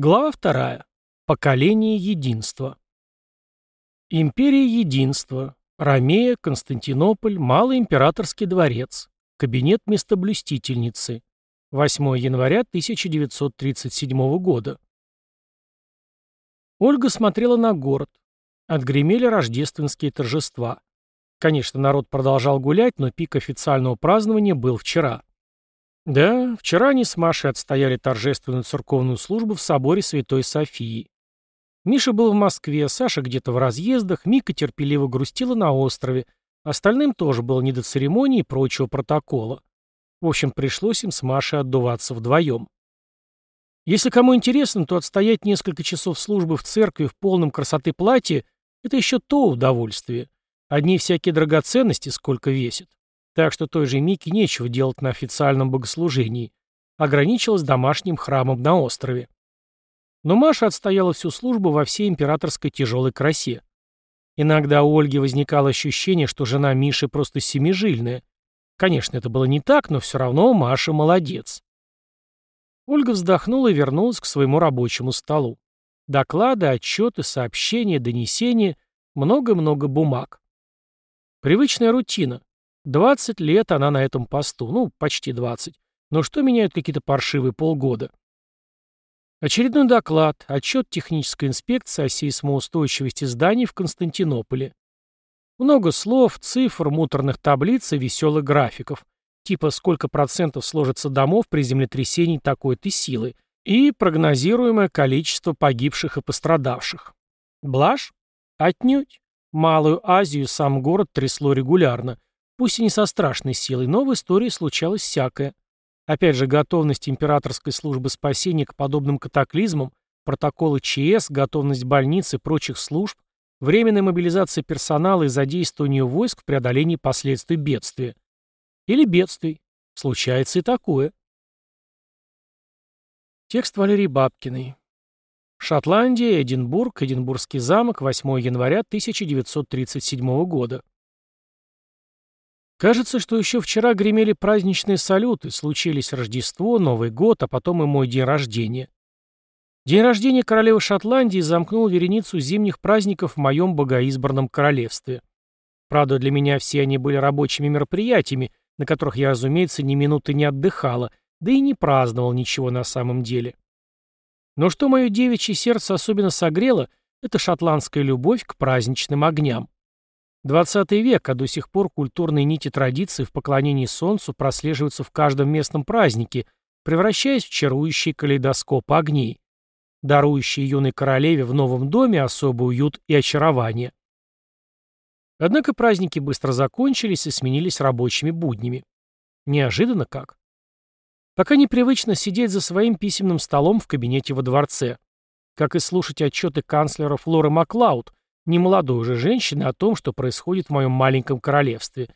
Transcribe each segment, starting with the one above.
Глава вторая. Поколение единства. Империя единства. Ромея, Константинополь, Малый императорский дворец. Кабинет местоблюстительницы. 8 января 1937 года. Ольга смотрела на город. Отгремели рождественские торжества. Конечно, народ продолжал гулять, но пик официального празднования был вчера. Да, вчера они с Машей отстояли торжественную церковную службу в соборе Святой Софии. Миша был в Москве, Саша где-то в разъездах, Мика терпеливо грустила на острове, остальным тоже было не до церемонии и прочего протокола. В общем, пришлось им с Машей отдуваться вдвоем. Если кому интересно, то отстоять несколько часов службы в церкви в полном красоты платье – это еще то удовольствие. Одни всякие драгоценности сколько весят. Так что той же Мике нечего делать на официальном богослужении. Ограничилась домашним храмом на острове. Но Маша отстояла всю службу во всей императорской тяжелой красе. Иногда у Ольги возникало ощущение, что жена Миши просто семижильная. Конечно, это было не так, но все равно Маша молодец. Ольга вздохнула и вернулась к своему рабочему столу. Доклады, отчеты, сообщения, донесения, много-много бумаг. Привычная рутина. 20 лет она на этом посту, ну, почти 20. Но что меняют какие-то паршивые полгода? Очередной доклад, отчет технической инспекции о сейсмоустойчивости зданий в Константинополе. Много слов, цифр, муторных таблиц и веселых графиков. Типа сколько процентов сложится домов при землетрясении такой-то силы. И прогнозируемое количество погибших и пострадавших. Блажь? Отнюдь. Малую Азию сам город трясло регулярно. Пусть и не со страшной силой, но в истории случалось всякое. Опять же, готовность императорской службы спасения к подобным катаклизмам, протоколы ЧС, готовность больниц и прочих служб, временная мобилизация персонала и задействование войск в преодолении последствий бедствия. Или бедствий. Случается и такое. Текст Валерии Бабкиной. Шотландия, Эдинбург, Эдинбургский замок, 8 января 1937 года. Кажется, что еще вчера гремели праздничные салюты, случились Рождество, Новый год, а потом и мой день рождения. День рождения королевы Шотландии замкнул вереницу зимних праздников в моем богоизбранном королевстве. Правда, для меня все они были рабочими мероприятиями, на которых я, разумеется, ни минуты не отдыхала, да и не праздновал ничего на самом деле. Но что мое девичье сердце особенно согрело, это шотландская любовь к праздничным огням. 20 век, а до сих пор культурные нити традиций в поклонении солнцу прослеживаются в каждом местном празднике, превращаясь в чарующий калейдоскоп огней, дарующий юной королеве в новом доме особый уют и очарование. Однако праздники быстро закончились и сменились рабочими буднями. Неожиданно как. Пока непривычно сидеть за своим письменным столом в кабинете во дворце. Как и слушать отчеты канцлера Флоры Маклауд, немолодой уже женщины о том, что происходит в моем маленьком королевстве.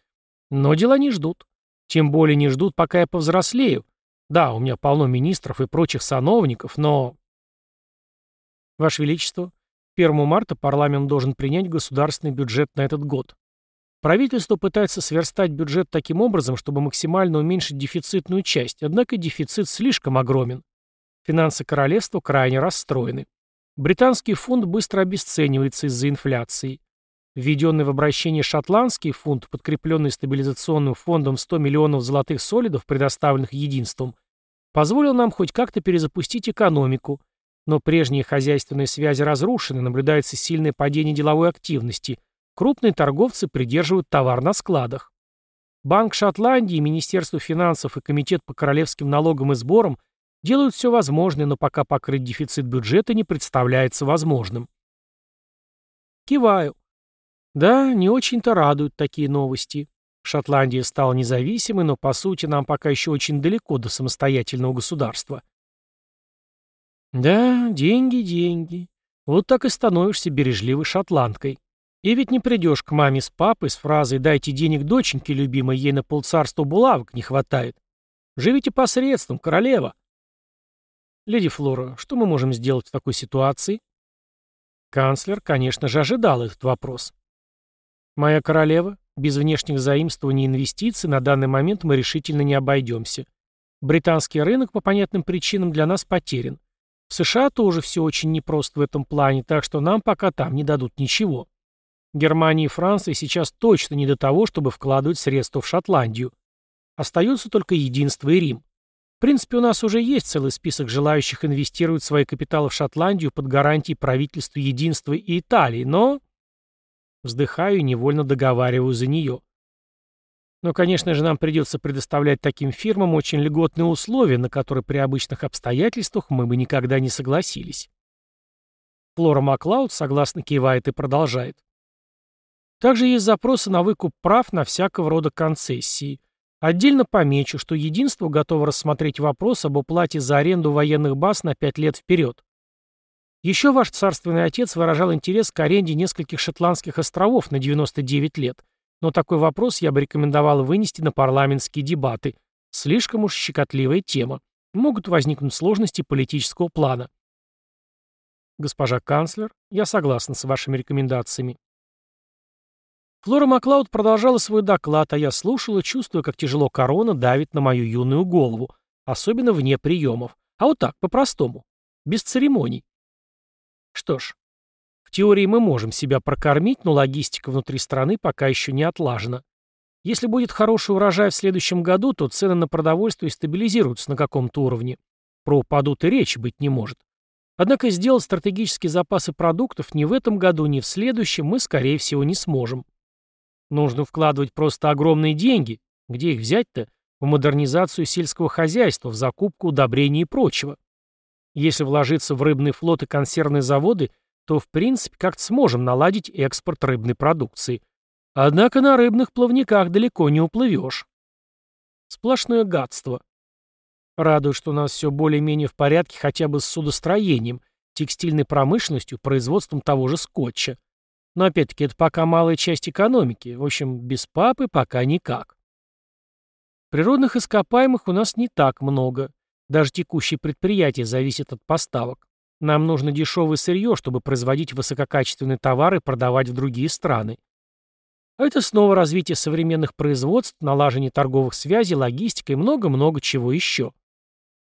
Но дела не ждут. Тем более не ждут, пока я повзрослею. Да, у меня полно министров и прочих сановников, но... Ваше Величество, 1 марта парламент должен принять государственный бюджет на этот год. Правительство пытается сверстать бюджет таким образом, чтобы максимально уменьшить дефицитную часть, однако дефицит слишком огромен. Финансы королевства крайне расстроены. Британский фунт быстро обесценивается из-за инфляции. Введенный в обращение шотландский фунт, подкрепленный стабилизационным фондом 100 миллионов золотых солидов, предоставленных единством, позволил нам хоть как-то перезапустить экономику, но прежние хозяйственные связи разрушены, наблюдается сильное падение деловой активности, крупные торговцы придерживают товар на складах. Банк Шотландии, Министерство финансов и Комитет по королевским налогам и сборам – Делают все возможное, но пока покрыть дефицит бюджета не представляется возможным. Киваю. Да, не очень-то радуют такие новости. Шотландия стала независимой, но по сути нам пока еще очень далеко до самостоятельного государства. Да, деньги, деньги. Вот так и становишься бережливой шотландкой. И ведь не придешь к маме с папой с фразой «дайте денег доченьке любимой, ей на полцарства булавок не хватает». Живите посредством, королева. «Леди Флора, что мы можем сделать в такой ситуации?» Канцлер, конечно же, ожидал этот вопрос. «Моя королева, без внешних заимствований и инвестиций на данный момент мы решительно не обойдемся. Британский рынок по понятным причинам для нас потерян. В США тоже все очень непросто в этом плане, так что нам пока там не дадут ничего. Германии и Франции сейчас точно не до того, чтобы вкладывать средства в Шотландию. Остаются только единство и Рим. В принципе, у нас уже есть целый список желающих инвестировать свои капиталы в Шотландию под гарантией правительства единства и Италии, но... Вздыхаю и невольно договариваю за нее. Но, конечно же, нам придется предоставлять таким фирмам очень льготные условия, на которые при обычных обстоятельствах мы бы никогда не согласились. Флора Маклауд согласно кивает и продолжает. Также есть запросы на выкуп прав на всякого рода концессии. Отдельно помечу, что единство готово рассмотреть вопрос об уплате за аренду военных баз на 5 лет вперед. Еще ваш царственный отец выражал интерес к аренде нескольких шотландских островов на 99 лет, но такой вопрос я бы рекомендовал вынести на парламентские дебаты. Слишком уж щекотливая тема. Могут возникнуть сложности политического плана. Госпожа канцлер, я согласна с вашими рекомендациями. Флора Маклауд продолжала свой доклад, а я слушала, чувствуя, как тяжело корона давит на мою юную голову, особенно вне приемов. А вот так, по-простому, без церемоний. Что ж, в теории мы можем себя прокормить, но логистика внутри страны пока еще не отлажена. Если будет хороший урожай в следующем году, то цены на продовольствие стабилизируются на каком-то уровне. Про упадут и речи быть не может. Однако сделать стратегические запасы продуктов ни в этом году, ни в следующем мы, скорее всего, не сможем. Нужно вкладывать просто огромные деньги. Где их взять-то? В модернизацию сельского хозяйства, в закупку удобрений и прочего. Если вложиться в рыбный флот и консервные заводы, то в принципе как-то сможем наладить экспорт рыбной продукции. Однако на рыбных плавниках далеко не уплывешь. Сплошное гадство. Радует, что у нас все более-менее в порядке хотя бы с судостроением, текстильной промышленностью, производством того же скотча. Но опять-таки это пока малая часть экономики. В общем, без папы пока никак. Природных ископаемых у нас не так много. Даже текущие предприятия зависят от поставок. Нам нужно дешевое сырье, чтобы производить высококачественные товары и продавать в другие страны. А это снова развитие современных производств, налаживание торговых связей, логистика и много-много чего еще.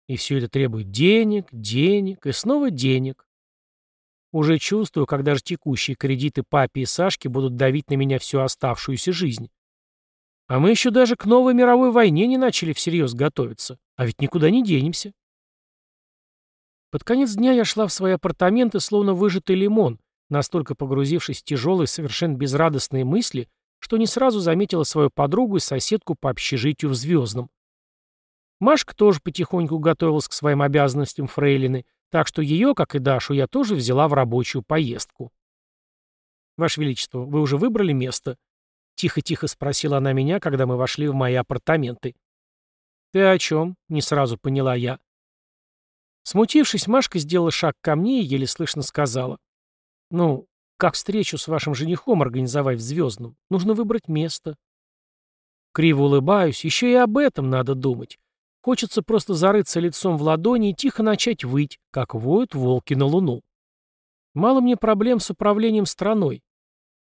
И все это требует денег, денег и снова денег. Уже чувствую, как даже текущие кредиты папе и Сашке будут давить на меня всю оставшуюся жизнь. А мы еще даже к новой мировой войне не начали всерьез готовиться. А ведь никуда не денемся. Под конец дня я шла в свои апартаменты, словно выжатый лимон, настолько погрузившись в тяжелые, совершенно безрадостные мысли, что не сразу заметила свою подругу и соседку по общежитию в Звездном. Машка тоже потихоньку готовилась к своим обязанностям фрейлины, так что ее, как и Дашу, я тоже взяла в рабочую поездку. «Ваше Величество, вы уже выбрали место?» Тихо-тихо спросила она меня, когда мы вошли в мои апартаменты. «Ты о чем?» — не сразу поняла я. Смутившись, Машка сделала шаг ко мне и еле слышно сказала. «Ну, как встречу с вашим женихом организовать в Звездном? Нужно выбрать место». Криво улыбаюсь, еще и об этом надо думать. Хочется просто зарыться лицом в ладони и тихо начать выть, как воют волки на луну. Мало мне проблем с управлением страной.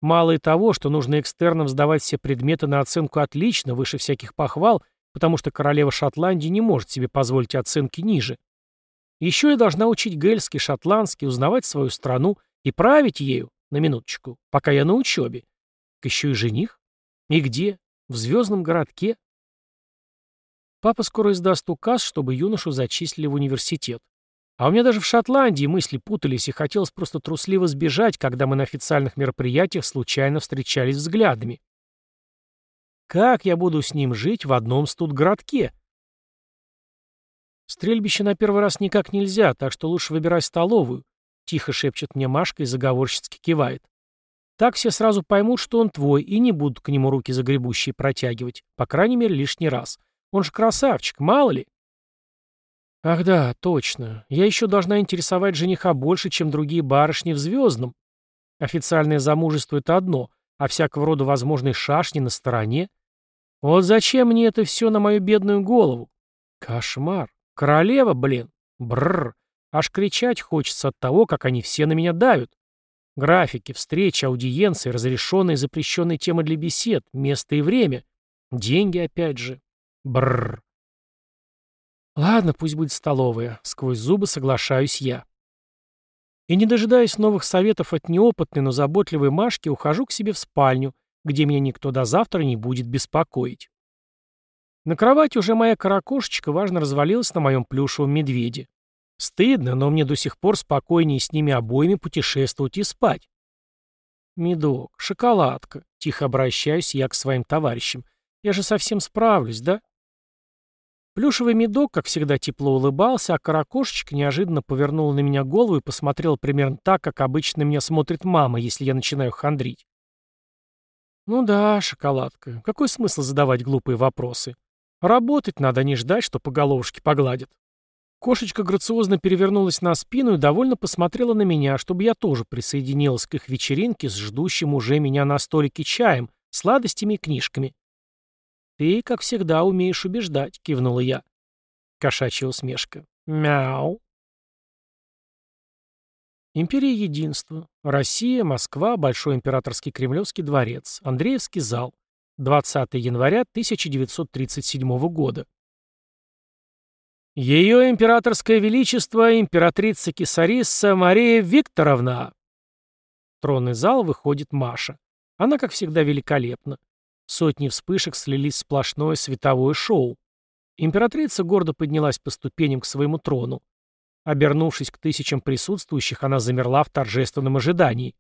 Мало и того, что нужно экстерном сдавать все предметы на оценку отлично, выше всяких похвал, потому что королева Шотландии не может себе позволить оценки ниже. Еще я должна учить гельский, шотландский, узнавать свою страну и править ею, на минуточку, пока я на учебе. Так еще и жених. И где? В звездном городке? Папа скоро издаст указ, чтобы юношу зачислили в университет. А у меня даже в Шотландии мысли путались, и хотелось просто трусливо сбежать, когда мы на официальных мероприятиях случайно встречались взглядами. Как я буду с ним жить в одном студгородке? Стрельбище на первый раз никак нельзя, так что лучше выбирай столовую, тихо шепчет мне Машка и заговорщицки кивает. Так все сразу поймут, что он твой, и не будут к нему руки загребущие протягивать, по крайней мере, лишний раз. Он же красавчик, мало ли. Ах да, точно. Я еще должна интересовать жениха больше, чем другие барышни в Звездном. Официальное замужество — это одно, а всякого рода возможные шашни на стороне. Вот зачем мне это все на мою бедную голову? Кошмар. Королева, блин. Бррр. Аж кричать хочется от того, как они все на меня давят. Графики, встречи, аудиенции, разрешенные и запрещенные темы для бесед, место и время. Деньги опять же. Бррр. Ладно, пусть будет столовая. Сквозь зубы соглашаюсь я. И, не дожидаясь новых советов от неопытной, но заботливой Машки, ухожу к себе в спальню, где меня никто до завтра не будет беспокоить. На кровати уже моя каракошечка важно развалилась на моем плюшевом медведе. Стыдно, но мне до сих пор спокойнее с ними обоими путешествовать и спать. «Медок, шоколадка», — тихо обращаюсь я к своим товарищам. «Я же совсем справлюсь, да?» Плюшевый медок, как всегда, тепло улыбался, а каракошечка неожиданно повернула на меня голову и посмотрела примерно так, как обычно на меня смотрит мама, если я начинаю хандрить. «Ну да, шоколадка, какой смысл задавать глупые вопросы? Работать надо, а не ждать, что по головушке погладят». Кошечка грациозно перевернулась на спину и довольно посмотрела на меня, чтобы я тоже присоединилась к их вечеринке с ждущим уже меня на столике чаем, сладостями и книжками. «Ты, как всегда, умеешь убеждать», — кивнула я. Кошачья усмешка. «Мяу». Империя Единства. Россия, Москва, Большой императорский Кремлевский дворец. Андреевский зал. 20 января 1937 года. Ее императорское величество, императрица Кисарисса Мария Викторовна. В тронный зал выходит Маша. Она, как всегда, великолепна. Сотни вспышек слились в сплошное световое шоу. Императрица гордо поднялась по ступеням к своему трону. Обернувшись к тысячам присутствующих, она замерла в торжественном ожидании.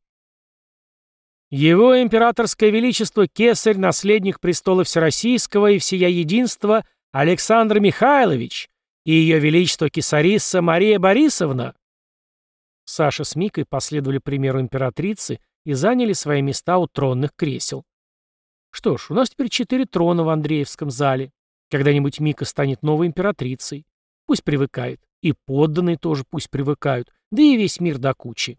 Его императорское величество кесарь, наследник престола Всероссийского и всея единства Александр Михайлович, и ее величество кесариса Мария Борисовна. Саша с Микой последовали примеру императрицы и заняли свои места у тронных кресел. Что ж, у нас теперь четыре трона в Андреевском зале. Когда-нибудь Мика станет новой императрицей. Пусть привыкает. И подданные тоже пусть привыкают. Да и весь мир до кучи.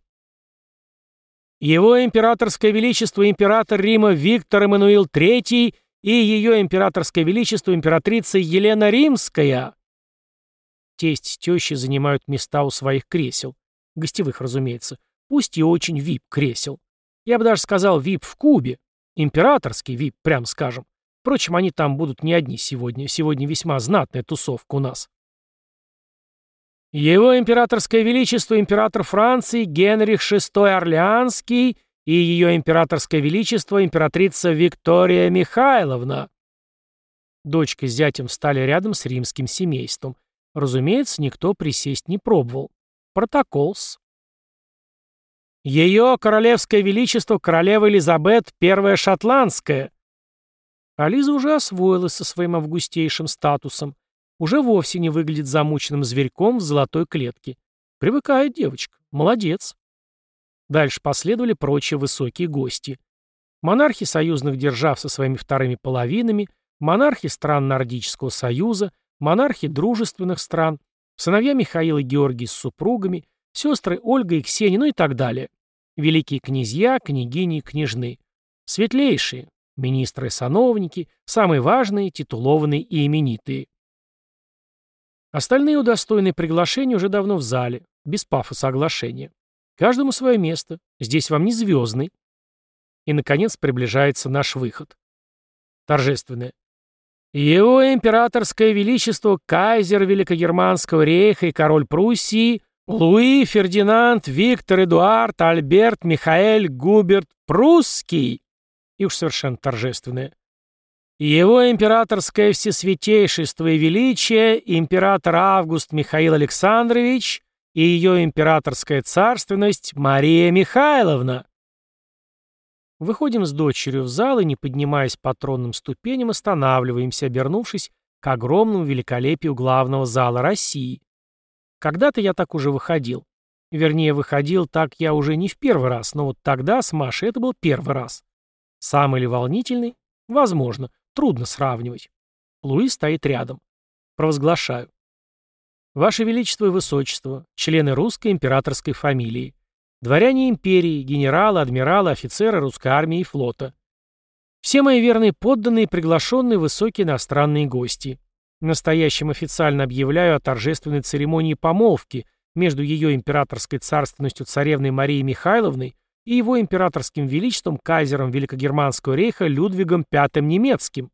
Его императорское величество император Рима Виктор Эммануил III и ее императорское величество императрица Елена Римская Тесть с тещей занимают места у своих кресел. Гостевых, разумеется. Пусть и очень вип-кресел. Я бы даже сказал вип в кубе. Императорский вип, прям скажем. Впрочем, они там будут не одни сегодня. Сегодня весьма знатная тусовка у нас. Его императорское величество император Франции Генрих VI Орлеанский и ее императорское величество императрица Виктория Михайловна. Дочка с зятем встали рядом с римским семейством. Разумеется, никто присесть не пробовал. Протоколс. Ее королевское величество королева Элизабет I Шотландская. Ализа уже освоилась со своим августейшим статусом. Уже вовсе не выглядит замученным зверьком в золотой клетке. Привыкает девочка. Молодец. Дальше последовали прочие высокие гости. Монархи союзных держав со своими вторыми половинами, монархи стран Нордического союза, монархи дружественных стран, сыновья Михаила и Георгий с супругами, сестры Ольга и Ксения, ну и так далее. Великие князья, княгини и княжны. Светлейшие, министры и сановники, самые важные, титулованные и именитые. Остальные удостоенные приглашения уже давно в зале, без пафоса оглашения. Каждому свое место, здесь вам не звездный. И, наконец, приближается наш выход. Торжественное. Его императорское величество кайзер Великогерманского рейха и король Пруссии Луи Фердинанд Виктор Эдуард Альберт Михаэль Губерт Прусский. И уж совершенно торжественное. Его императорское всесвятейшество и величие император Август Михаил Александрович и ее императорская царственность Мария Михайловна. Выходим с дочерью в зал и, не поднимаясь по тронным ступеням, останавливаемся, обернувшись к огромному великолепию главного зала России. Когда-то я так уже выходил. Вернее, выходил так я уже не в первый раз, но вот тогда с Машей это был первый раз. Самый ли волнительный? Возможно. Трудно сравнивать. Луи стоит рядом. Провозглашаю. Ваше Величество и Высочество, члены русской императорской фамилии. Дворяне империи, генералы, адмиралы, офицеры русской армии и флота. Все мои верные подданные приглашенные высокие иностранные гости. Настоящим официально объявляю о торжественной церемонии помолвки между ее императорской царственностью царевной Марией Михайловной и его императорским величеством кайзером Великогерманского рейха Людвигом V немецким.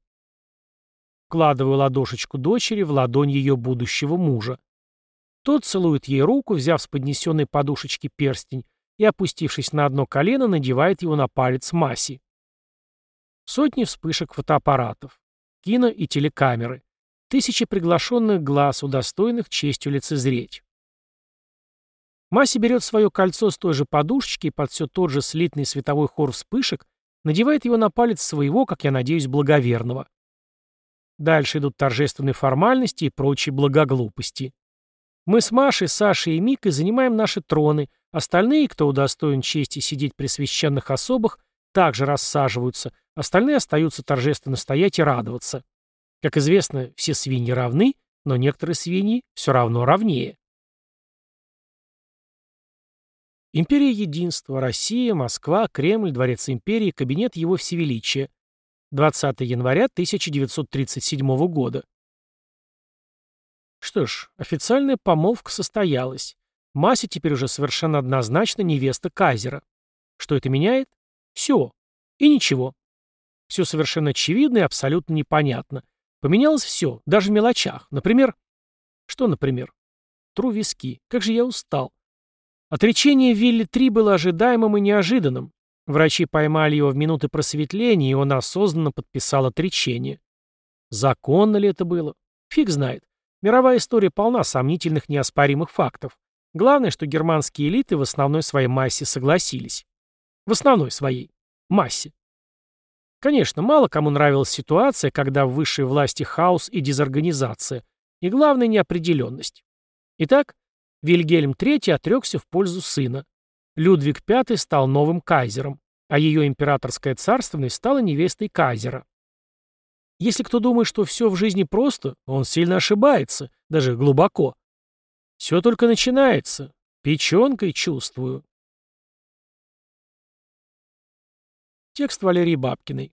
Вкладываю ладошечку дочери в ладонь ее будущего мужа. Тот целует ей руку, взяв с поднесенной подушечки перстень, и, опустившись на одно колено, надевает его на палец Маси. Сотни вспышек фотоаппаратов, кино и телекамеры, тысячи приглашенных глаз, удостоенных честью лицезреть. Маси берет свое кольцо с той же подушечки и под все тот же слитный световой хор вспышек надевает его на палец своего, как я надеюсь, благоверного. Дальше идут торжественные формальности и прочие благоглупости. Мы с Машей, Сашей и Микой занимаем наши троны, остальные, кто удостоен чести сидеть при священных особых, также рассаживаются, остальные остаются торжественно стоять и радоваться. Как известно, все свиньи равны, но некоторые свиньи все равно равнее. Империя Единства, Россия, Москва, Кремль, Дворец Империи, Кабинет Его Всевеличия. 20 января 1937 года. Что ж, официальная помолвка состоялась. Мася теперь уже совершенно однозначно невеста Кайзера. Что это меняет? Все. И ничего. Все совершенно очевидно и абсолютно непонятно. Поменялось все, даже в мелочах. Например... Что, например? Тру виски. Как же я устал. Отречение Вилли-3 было ожидаемым и неожиданным. Врачи поймали его в минуты просветления, и он осознанно подписал отречение. Законно ли это было? Фиг знает. Мировая история полна сомнительных неоспоримых фактов. Главное, что германские элиты в основной своей массе согласились. В основной своей массе. Конечно, мало кому нравилась ситуация, когда в высшей власти хаос и дезорганизация, и главное неопределенность. Итак, Вильгельм III отрекся в пользу сына. Людвиг V стал новым кайзером, а ее императорская царственность стала невестой кайзера. Если кто думает, что все в жизни просто, он сильно ошибается, даже глубоко. Все только начинается. Печенкой чувствую. Текст Валерии Бабкиной.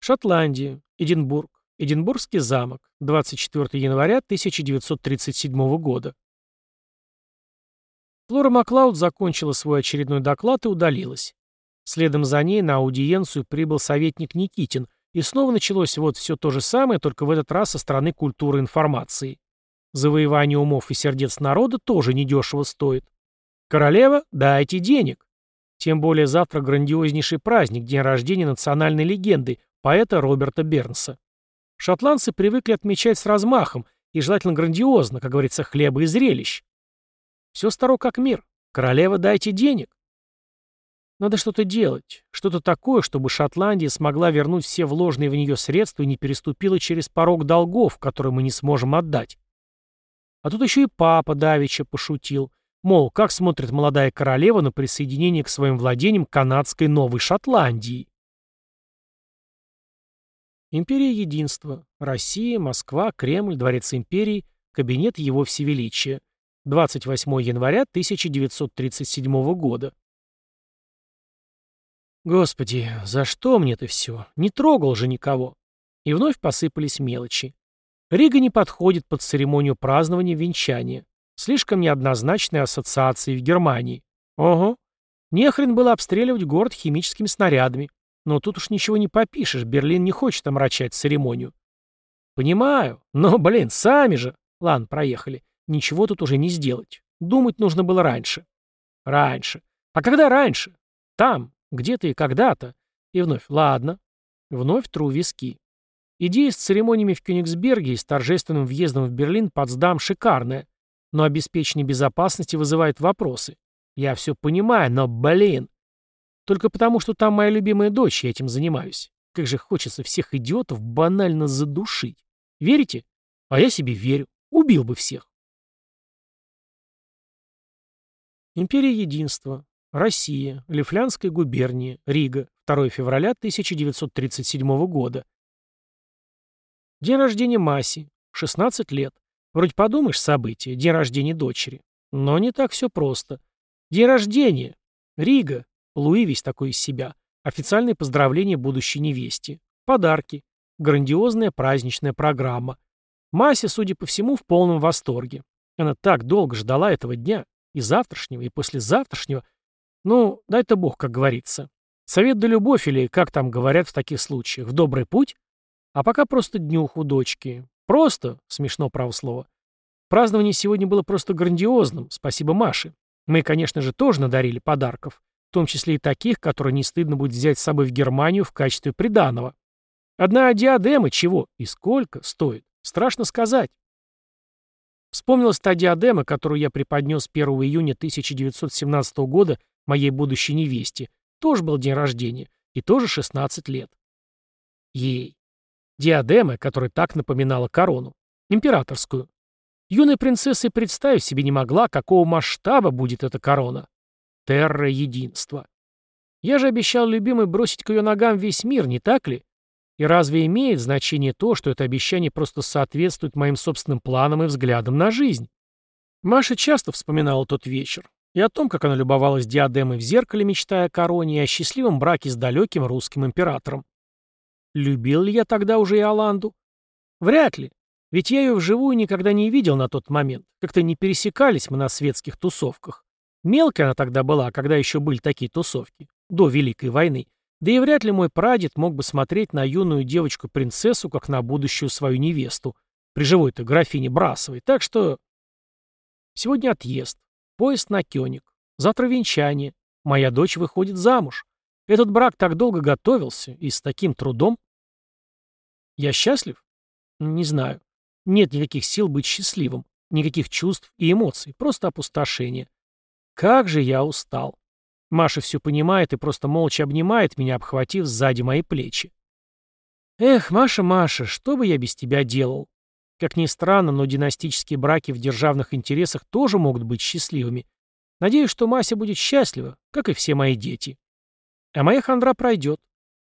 Шотландия. Эдинбург. Эдинбургский замок. 24 января 1937 года. Флора Маклауд закончила свой очередной доклад и удалилась. Следом за ней на аудиенцию прибыл советник Никитин, и снова началось вот все то же самое, только в этот раз со стороны культуры информации. Завоевание умов и сердец народа тоже недешево стоит. Королева, дайте денег. Тем более завтра грандиознейший праздник, день рождения национальной легенды, поэта Роберта Бернса. Шотландцы привыкли отмечать с размахом, и желательно грандиозно, как говорится, хлеба и зрелищ. Все старо как мир. Королева, дайте денег. Надо что-то делать. Что-то такое, чтобы Шотландия смогла вернуть все вложенные в нее средства и не переступила через порог долгов, которые мы не сможем отдать. А тут еще и папа Давича пошутил. Мол, как смотрит молодая королева на присоединение к своим владениям канадской Новой Шотландии. Империя Единства. Россия, Москва, Кремль, Дворец Империи, Кабинет Его Всевеличия. 28 января 1937 года. Господи, за что мне это все? Не трогал же никого. И вновь посыпались мелочи. Рига не подходит под церемонию празднования венчания. Слишком неоднозначные ассоциации в Германии. Ого. Нехрен было обстреливать город химическими снарядами. Но тут уж ничего не попишешь, Берлин не хочет омрачать церемонию. Понимаю, но, блин, сами же. Ладно, проехали. Ничего тут уже не сделать. Думать нужно было раньше. Раньше. А когда раньше? Там, где-то и когда-то. И вновь, ладно. Вновь тру виски. Идея с церемониями в Кёнигсберге и с торжественным въездом в Берлин Потсдам шикарная, но обеспечение безопасности вызывает вопросы. Я все понимаю, но, блин. Только потому, что там моя любимая дочь, я этим занимаюсь. Как же хочется всех идиотов банально задушить. Верите? А я себе верю. Убил бы всех. Империя Единства. Россия. Лифлянская губерния. Рига. 2 февраля 1937 года. День рождения Маси. 16 лет. Вроде подумаешь, событие. День рождения дочери. Но не так все просто. День рождения. Рига. Луи весь такой из себя. Официальные поздравления будущей невесте. Подарки. Грандиозная праздничная программа. Мася, судя по всему, в полном восторге. Она так долго ждала этого дня. И завтрашнего, и послезавтрашнего. Ну, дай-то бог, как говорится. Совет да любовь, или как там говорят в таких случаях, в добрый путь? А пока просто днюху дочки. Просто, смешно право слово. Празднование сегодня было просто грандиозным, спасибо Маше. Мы, конечно же, тоже надарили подарков, в том числе и таких, которые не стыдно будет взять с собой в Германию в качестве приданого. Одна диадема чего и сколько стоит, страшно сказать. Вспомнилась та диадема, которую я преподнес 1 июня 1917 года моей будущей невесте. Тоже был день рождения. И тоже 16 лет. Ей. Диадема, которая так напоминала корону. Императорскую. Юная принцесса и представить себе не могла, какого масштаба будет эта корона. Терра единства. Я же обещал любимой бросить к ее ногам весь мир, не так ли? И разве имеет значение то, что это обещание просто соответствует моим собственным планам и взглядам на жизнь? Маша часто вспоминала тот вечер. И о том, как она любовалась диадемой в зеркале, мечтая о короне, и о счастливом браке с далеким русским императором. Любил ли я тогда уже Иоланду? Вряд ли. Ведь я ее вживую никогда не видел на тот момент. Как-то не пересекались мы на светских тусовках. Мелкая она тогда была, когда еще были такие тусовки. До Великой войны. Да и вряд ли мой прадед мог бы смотреть на юную девочку-принцессу, как на будущую свою невесту, при живой-то графине Брасовой. Так что... Сегодня отъезд. Поезд на Кёник. Завтра венчание. Моя дочь выходит замуж. Этот брак так долго готовился и с таким трудом. Я счастлив? Не знаю. Нет никаких сил быть счастливым. Никаких чувств и эмоций. Просто опустошение. Как же я устал. Маша все понимает и просто молча обнимает меня, обхватив сзади мои плечи. Эх, Маша, Маша, что бы я без тебя делал? Как ни странно, но династические браки в державных интересах тоже могут быть счастливыми. Надеюсь, что Мася будет счастлива, как и все мои дети. А моя хандра пройдет.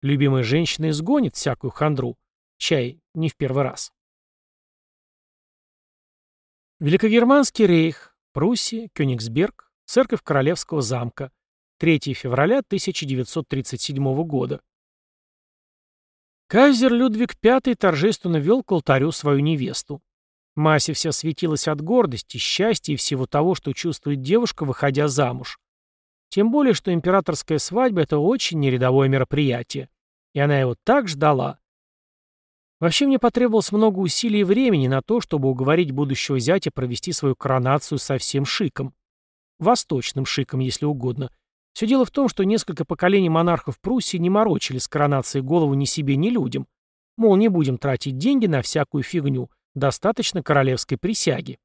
Любимая женщина изгонит всякую хандру. Чай не в первый раз. Великогерманский рейх, Пруссия, Кёнигсберг, церковь Королевского замка, 3 февраля 1937 года. Кайзер Людвиг V торжественно вел к алтарю свою невесту. Масе вся светилась от гордости, счастья и всего того, что чувствует девушка, выходя замуж. Тем более, что императорская свадьба – это очень нерядовое мероприятие. И она его так ждала. Вообще мне потребовалось много усилий и времени на то, чтобы уговорить будущего зятя провести свою коронацию со всем шиком. Восточным шиком, если угодно, все дело в том, что несколько поколений монархов Пруссии не морочили с коронацией голову ни себе, ни людям. Мол, не будем тратить деньги на всякую фигню, достаточно королевской присяги.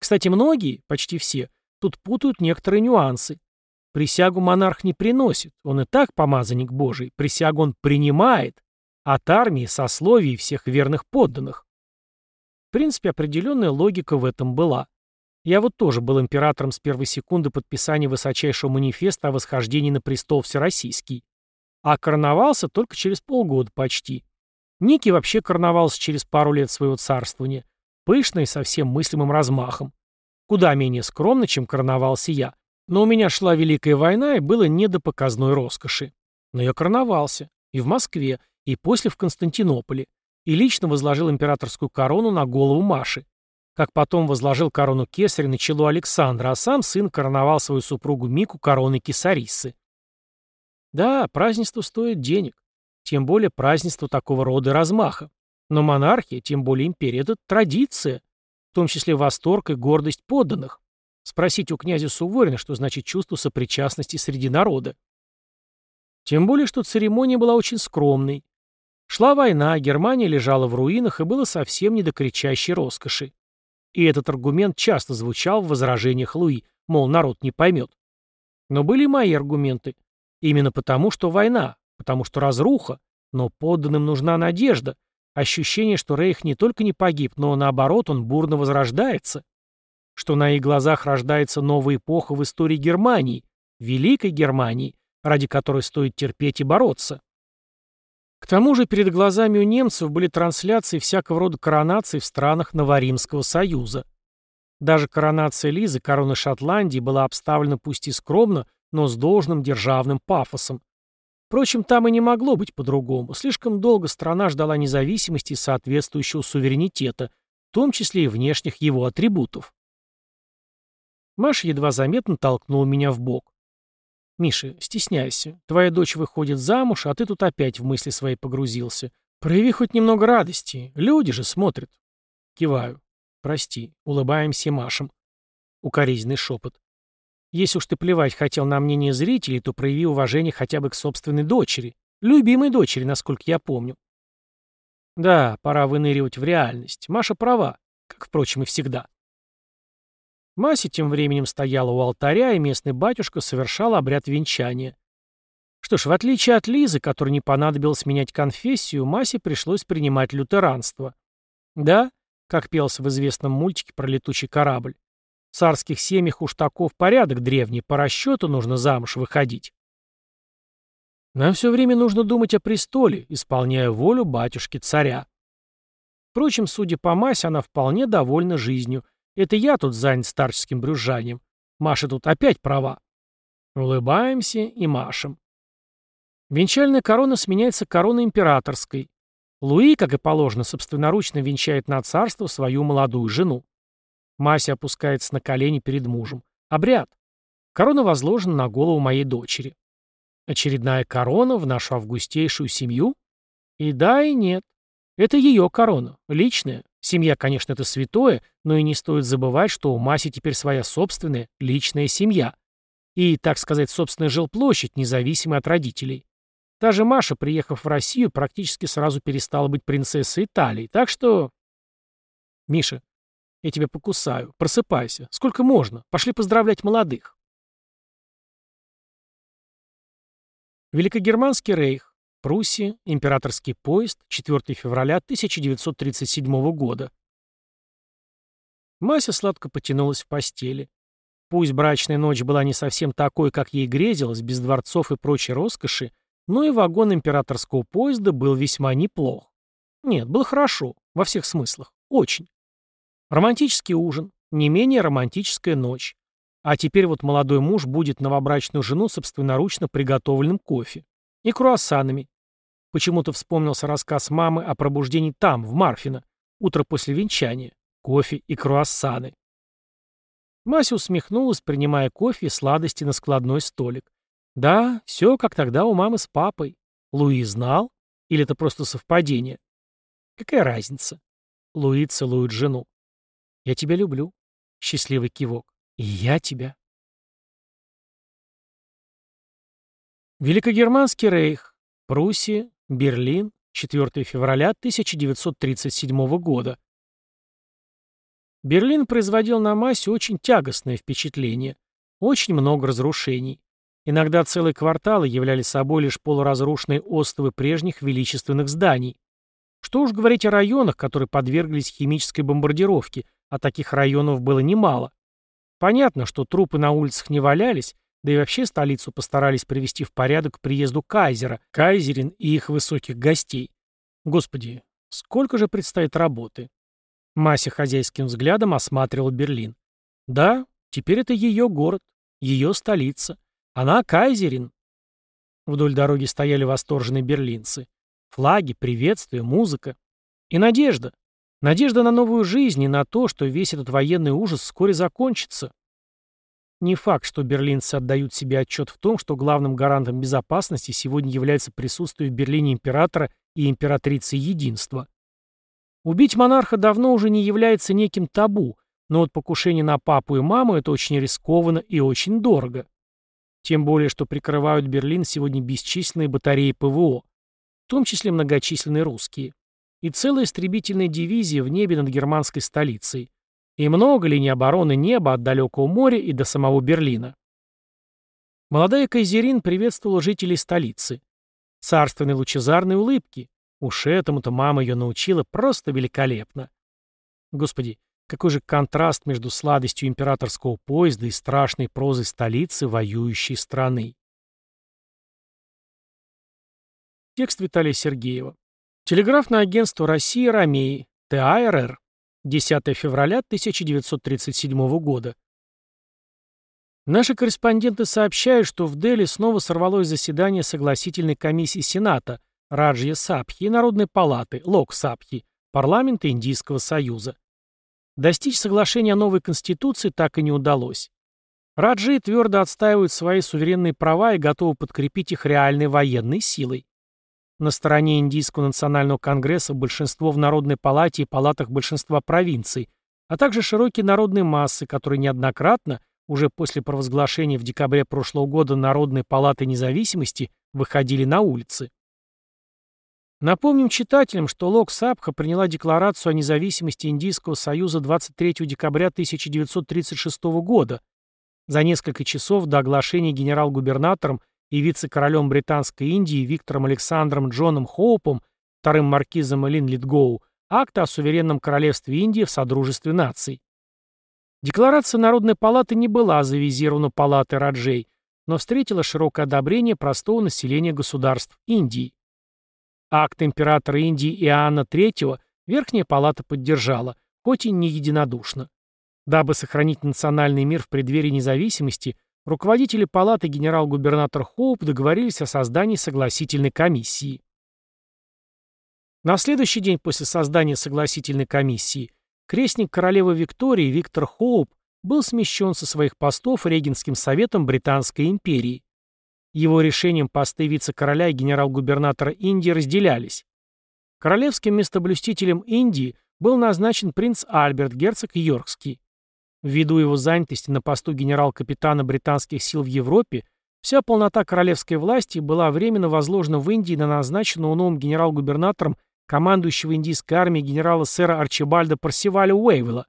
Кстати, многие, почти все, тут путают некоторые нюансы. Присягу монарх не приносит, он и так помазанник Божий, присягу он принимает от армии, сословий и всех верных подданных. В принципе, определенная логика в этом была. Я вот тоже был императором с первой секунды подписания высочайшего манифеста о восхождении на престол всероссийский. А короновался только через полгода почти. Ники вообще короновался через пару лет своего царствования. Пышно и со всем мыслимым размахом. Куда менее скромно, чем короновался я. Но у меня шла Великая война, и было не до показной роскоши. Но я короновался. И в Москве, и после в Константинополе. И лично возложил императорскую корону на голову Маши как потом возложил корону кесаря на чело Александра, а сам сын короновал свою супругу Мику короной кесариссы. Да, празднество стоит денег, тем более празднество такого рода размаха. Но монархия, тем более империя, это традиция, в том числе восторг и гордость подданных. Спросите у князя Суворина, что значит чувство сопричастности среди народа. Тем более, что церемония была очень скромной. Шла война, Германия лежала в руинах и было совсем не до кричащей роскоши. И этот аргумент часто звучал в возражениях Луи, мол, народ не поймет. Но были мои аргументы. Именно потому, что война, потому что разруха, но подданным нужна надежда, ощущение, что Рейх не только не погиб, но наоборот, он бурно возрождается, что на их глазах рождается новая эпоха в истории Германии, Великой Германии, ради которой стоит терпеть и бороться. К тому же перед глазами у немцев были трансляции всякого рода коронаций в странах Новоримского союза. Даже коронация Лизы, короны Шотландии, была обставлена пусть и скромно, но с должным державным пафосом. Впрочем, там и не могло быть по-другому. Слишком долго страна ждала независимости и соответствующего суверенитета, в том числе и внешних его атрибутов. Маша едва заметно толкнула меня в бок. «Миша, стесняйся. Твоя дочь выходит замуж, а ты тут опять в мысли свои погрузился. Прояви хоть немного радости. Люди же смотрят». Киваю. прости. Улыбаемся машем. Укоризненный шепот. Если уж ты плевать хотел на мнение зрителей, то прояви уважение хотя бы к собственной дочери. Любимой дочери, насколько я помню. Да, пора выныривать в реальность. Маша права, как, впрочем, и всегда. Мася тем временем стояла у алтаря, и местный батюшка совершал обряд венчания. Что ж, в отличие от Лизы, которой не понадобилось менять конфессию, Масе пришлось принимать лютеранство. Да, как пелось в известном мультике про летучий корабль. В царских семьях уж таков порядок древний, по расчету нужно замуж выходить. Нам все время нужно думать о престоле, исполняя волю батюшки-царя. Впрочем, судя по Масе, она вполне довольна жизнью. Это я тут занят старческим брюзжанием. Маша тут опять права. Улыбаемся и машем. Венчальная корона сменяется короной императорской. Луи, как и положено, собственноручно венчает на царство свою молодую жену. Мася опускается на колени перед мужем. Обряд. Корона возложена на голову моей дочери. Очередная корона в нашу августейшую семью? И да, и нет. Это ее корона, личная. Семья, конечно, это святое, но и не стоит забывать, что у Маси теперь своя собственная, личная семья. И, так сказать, собственная жилплощадь, независимая от родителей. Та же Маша, приехав в Россию, практически сразу перестала быть принцессой Италии. Так что... Миша, я тебя покусаю. Просыпайся. Сколько можно? Пошли поздравлять молодых. Великогерманский рейх, Пруссия, императорский поезд, 4 февраля 1937 года. Мася сладко потянулась в постели. Пусть брачная ночь была не совсем такой, как ей грезилось, без дворцов и прочей роскоши, но и вагон императорского поезда был весьма неплох. Нет, был хорошо, во всех смыслах, очень. Романтический ужин, не менее романтическая ночь. А теперь вот молодой муж будет новобрачную жену собственноручно приготовленным кофе. И круассанами. Почему-то вспомнился рассказ мамы о пробуждении там, в Марфино, утро после венчания. Кофе и круассаны. Мася усмехнулась, принимая кофе и сладости на складной столик. Да, все как тогда у мамы с папой. Луи знал? Или это просто совпадение? Какая разница? Луи целует жену. Я тебя люблю. Счастливый кивок. И я тебя. Великогерманский рейх. Пруссия. Берлин. 4 февраля 1937 года. Берлин производил на массе очень тягостное впечатление. Очень много разрушений. Иногда целые кварталы являли собой лишь полуразрушенные остовы прежних величественных зданий. Что уж говорить о районах, которые подверглись химической бомбардировке, а таких районов было немало. Понятно, что трупы на улицах не валялись, да и вообще столицу постарались привести в порядок к приезду кайзера, кайзерин и их высоких гостей. Господи, сколько же предстоит работы? Мася хозяйским взглядом осматривал Берлин. Да, теперь это ее город, ее столица. Она кайзерин. Вдоль дороги стояли восторженные берлинцы. Флаги, приветствия, музыка. И надежда. Надежда на новую жизнь и на то, что весь этот военный ужас вскоре закончится. Не факт, что берлинцы отдают себе отчет в том, что главным гарантом безопасности сегодня является присутствие в Берлине императора и императрицы единства. Убить монарха давно уже не является неким табу, но вот покушение на папу и маму – это очень рискованно и очень дорого. Тем более, что прикрывают Берлин сегодня бесчисленные батареи ПВО, в том числе многочисленные русские и целая истребительная дивизия в небе над германской столицей. И много линий обороны неба от далекого моря и до самого Берлина. Молодая Кайзерин приветствовала жителей столицы. Царственной лучезарной улыбки. Уж этому-то мама ее научила просто великолепно. Господи, какой же контраст между сладостью императорского поезда и страшной прозой столицы воюющей страны. Текст Виталия Сергеева. Телеграфное агентство России «Ромеи», ТАРР, 10 февраля 1937 года. Наши корреспонденты сообщают, что в Дели снова сорвалось заседание согласительной комиссии Сената, Раджья Сабхи и Народной палаты, Лок Сабхи, парламента Индийского союза. Достичь соглашения о новой конституции так и не удалось. Раджи твердо отстаивают свои суверенные права и готовы подкрепить их реальной военной силой. На стороне Индийского национального конгресса большинство в Народной палате и палатах большинства провинций, а также широкие народные массы, которые неоднократно, уже после провозглашения в декабре прошлого года Народной палаты независимости, выходили на улицы. Напомним читателям, что Лок Сабха приняла декларацию о независимости Индийского Союза 23 декабря 1936 года, за несколько часов до оглашения генерал-губернатором и вице-королем Британской Индии Виктором Александром Джоном Хоупом, вторым маркизом Линлитгоу, акта о суверенном королевстве Индии в Содружестве наций. Декларация Народной палаты не была завизирована палатой Раджей, но встретила широкое одобрение простого населения государств Индии. Акт императора Индии Иоанна III Верхняя палата поддержала, хоть и не единодушно. Дабы сохранить национальный мир в преддверии независимости, руководители палаты генерал-губернатор Хоуп договорились о создании согласительной комиссии. На следующий день после создания согласительной комиссии крестник королевы Виктории Виктор Хоуп был смещен со своих постов Регенским советом Британской империи. Его решением посты вице-короля и генерал-губернатора Индии разделялись. Королевским местоблюстителем Индии был назначен принц Альберт, герцог Йоркский. Ввиду его занятости на посту генерал-капитана британских сил в Европе, вся полнота королевской власти была временно возложена в Индии на назначенного новым генерал-губернатором командующего индийской армией генерала сэра Арчибальда Парсиваля Уэйвелла.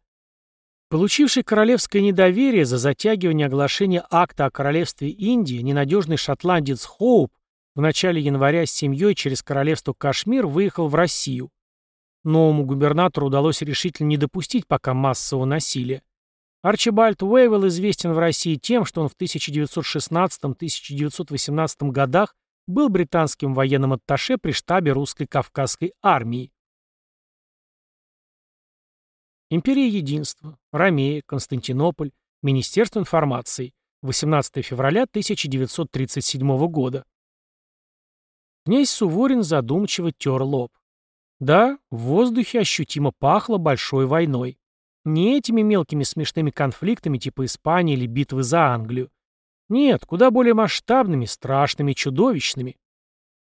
Получивший королевское недоверие за затягивание оглашения акта о королевстве Индии, ненадежный шотландец Хоуп в начале января с семьей через королевство Кашмир выехал в Россию. Новому губернатору удалось решительно не допустить пока массового насилия. Арчибальд Уэйвелл известен в России тем, что он в 1916-1918 годах был британским военным атташе при штабе русской Кавказской армии. Империя Единства, Ромея, Константинополь, Министерство информации, 18 февраля 1937 года. Князь Суворин задумчиво тер лоб. Да, в воздухе ощутимо пахло большой войной. Не этими мелкими смешными конфликтами типа Испании или битвы за Англию. Нет, куда более масштабными, страшными, чудовищными.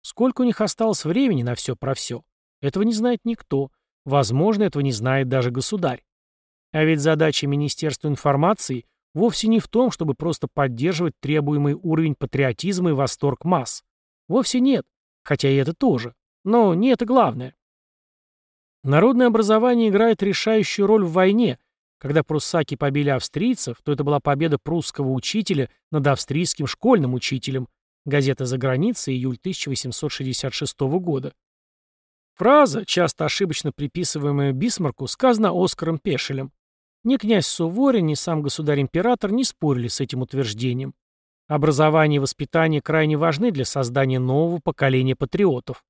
Сколько у них осталось времени на все про все? Этого не знает никто. Возможно, этого не знает даже государь. А ведь задача Министерства информации вовсе не в том, чтобы просто поддерживать требуемый уровень патриотизма и восторг масс. Вовсе нет, хотя и это тоже. Но не это главное. Народное образование играет решающую роль в войне. Когда пруссаки побили австрийцев, то это была победа прусского учителя над австрийским школьным учителем. Газета «За границей», июль 1866 года. Фраза, часто ошибочно приписываемая Бисмарку, сказана Оскаром Пешелем. Ни князь Суворин, ни сам государь-император не спорили с этим утверждением. Образование и воспитание крайне важны для создания нового поколения патриотов.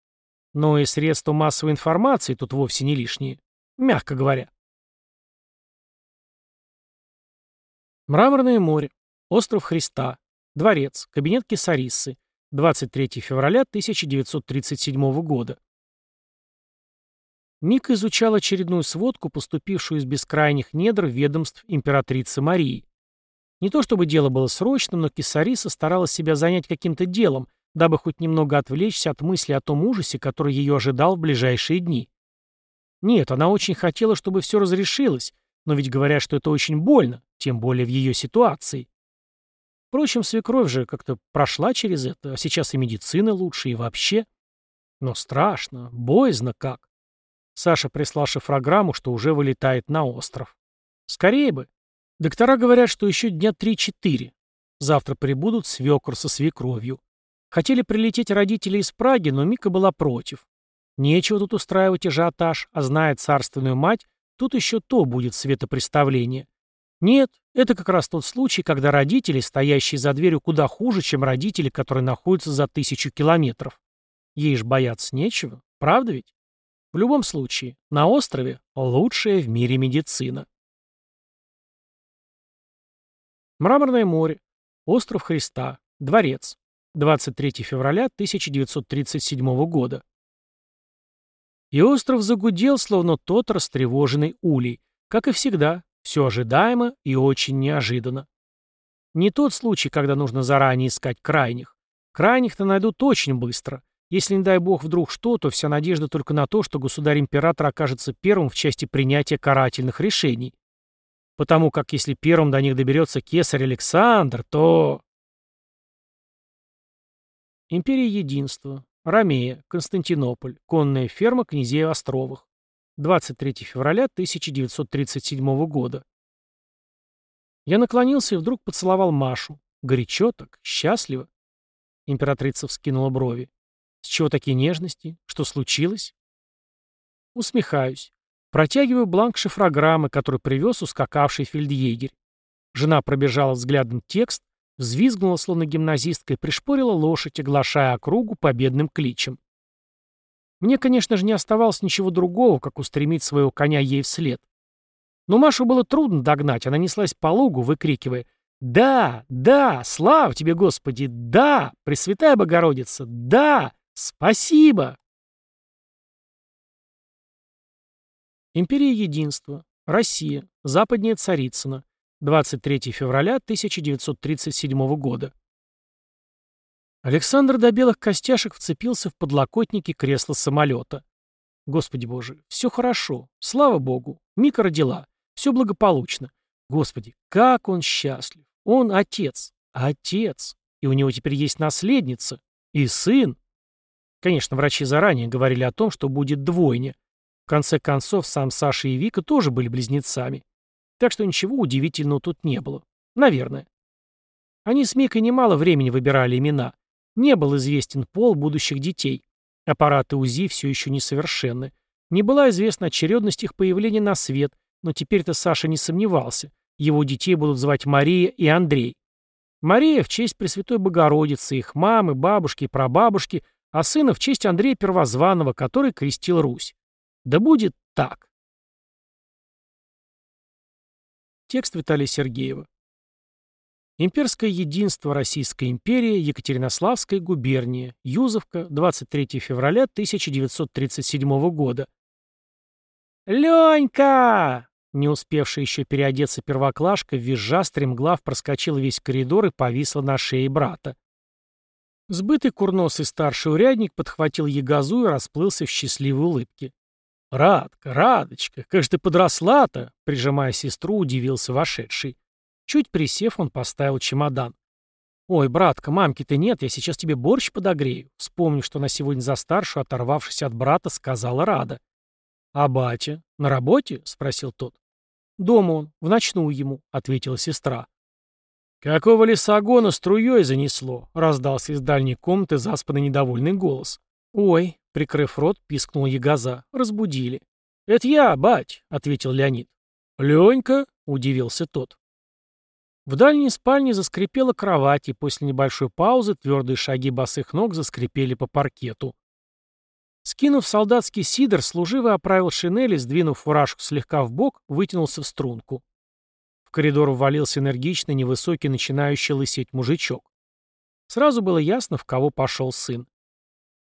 Но и средства массовой информации тут вовсе не лишние, мягко говоря. Мраморное море, остров Христа, дворец, кабинет Кесариссы, 23 февраля 1937 года. Мик изучал очередную сводку, поступившую из бескрайних недр ведомств императрицы Марии. Не то чтобы дело было срочным, но Кисариса старалась себя занять каким-то делом, дабы хоть немного отвлечься от мысли о том ужасе, который ее ожидал в ближайшие дни. Нет, она очень хотела, чтобы все разрешилось, но ведь говорят, что это очень больно, тем более в ее ситуации. Впрочем, свекровь же как-то прошла через это, а сейчас и медицина лучше, и вообще. Но страшно, боязно как. Саша прислал шифрограмму, что уже вылетает на остров. Скорее бы. Доктора говорят, что еще дня три-четыре. Завтра прибудут свекор со свекровью. Хотели прилететь родители из Праги, но Мика была против. Нечего тут устраивать ажиотаж, а зная царственную мать, тут еще то будет светопреставление. Нет, это как раз тот случай, когда родители, стоящие за дверью, куда хуже, чем родители, которые находятся за тысячу километров. Ей ж бояться нечего, правда ведь? В любом случае, на острове лучшая в мире медицина. Мраморное море. Остров Христа. Дворец. 23 февраля 1937 года. И остров загудел, словно тот растревоженный улей. Как и всегда, все ожидаемо и очень неожиданно. Не тот случай, когда нужно заранее искать крайних. Крайних-то найдут очень быстро. Если, не дай бог, вдруг что, то вся надежда только на то, что государь-император окажется первым в части принятия карательных решений. потому как если первым до них доберется кесарь Александр, то... Империя Единства. Ромея. Константинополь. Конная ферма князей Островых. 23 февраля 1937 года. Я наклонился и вдруг поцеловал Машу. Горячо так, счастливо. Императрица вскинула брови. С чего такие нежности? Что случилось? Усмехаюсь. Протягиваю бланк шифрограммы, который привез ускакавший фельдъегерь. Жена пробежала взглядом текст, взвизгнула, словно гимназистка, и пришпорила лошадь, оглашая округу победным кличем. Мне, конечно же, не оставалось ничего другого, как устремить своего коня ей вслед. Но Машу было трудно догнать, она неслась по лугу, выкрикивая «Да! Да! Слава тебе, Господи! Да! Пресвятая Богородица! Да! Спасибо!» Империя Единства. Россия. Западнее Царицына. 23 февраля 1937 года. Александр до белых костяшек вцепился в подлокотники кресла самолета. Господи боже, все хорошо. Слава богу. Мика родила. Все благополучно. Господи, как он счастлив. Он отец. Отец. И у него теперь есть наследница. И сын. Конечно, врачи заранее говорили о том, что будет двойня конце концов, сам Саша и Вика тоже были близнецами. Так что ничего удивительного тут не было. Наверное. Они с Микой немало времени выбирали имена. Не был известен пол будущих детей. Аппараты УЗИ все еще несовершенны. Не была известна очередность их появления на свет, но теперь-то Саша не сомневался. Его детей будут звать Мария и Андрей. Мария в честь Пресвятой Богородицы, их мамы, бабушки и прабабушки, а сына в честь Андрея Первозванного, который крестил Русь. Да будет так. Текст Виталия Сергеева. Имперское единство Российской империи, Екатеринославская губерния, Юзовка, 23 февраля 1937 года. «Ленька!» Не успевшая еще переодеться первоклашка, визжа, стремглав проскочила весь коридор и повисла на шее брата. Сбытый курносый старший урядник подхватил ягозу и расплылся в счастливой улыбке. «Радка, Радочка, как же ты подросла-то?» Прижимая сестру, удивился вошедший. Чуть присев, он поставил чемодан. «Ой, братка, мамки-то нет, я сейчас тебе борщ подогрею», вспомнив, что на сегодня за старшую, оторвавшись от брата, сказала Рада. «А батя? На работе?» — спросил тот. «Дома он, в ночную ему», — ответила сестра. «Какого лесогона струей занесло?» — раздался из дальней комнаты заспанный недовольный голос. «Ой», — прикрыв рот, пискнул Ягоза. «Разбудили». «Это я, бать», — ответил Леонид. «Ленька?» — удивился тот. В дальней спальне заскрипела кровать, и после небольшой паузы твердые шаги босых ног заскрипели по паркету. Скинув солдатский сидор, служивый оправил шинель и, сдвинув фуражку слегка в бок, вытянулся в струнку. В коридор ввалился энергичный, невысокий, начинающий лысеть мужичок. Сразу было ясно, в кого пошел сын.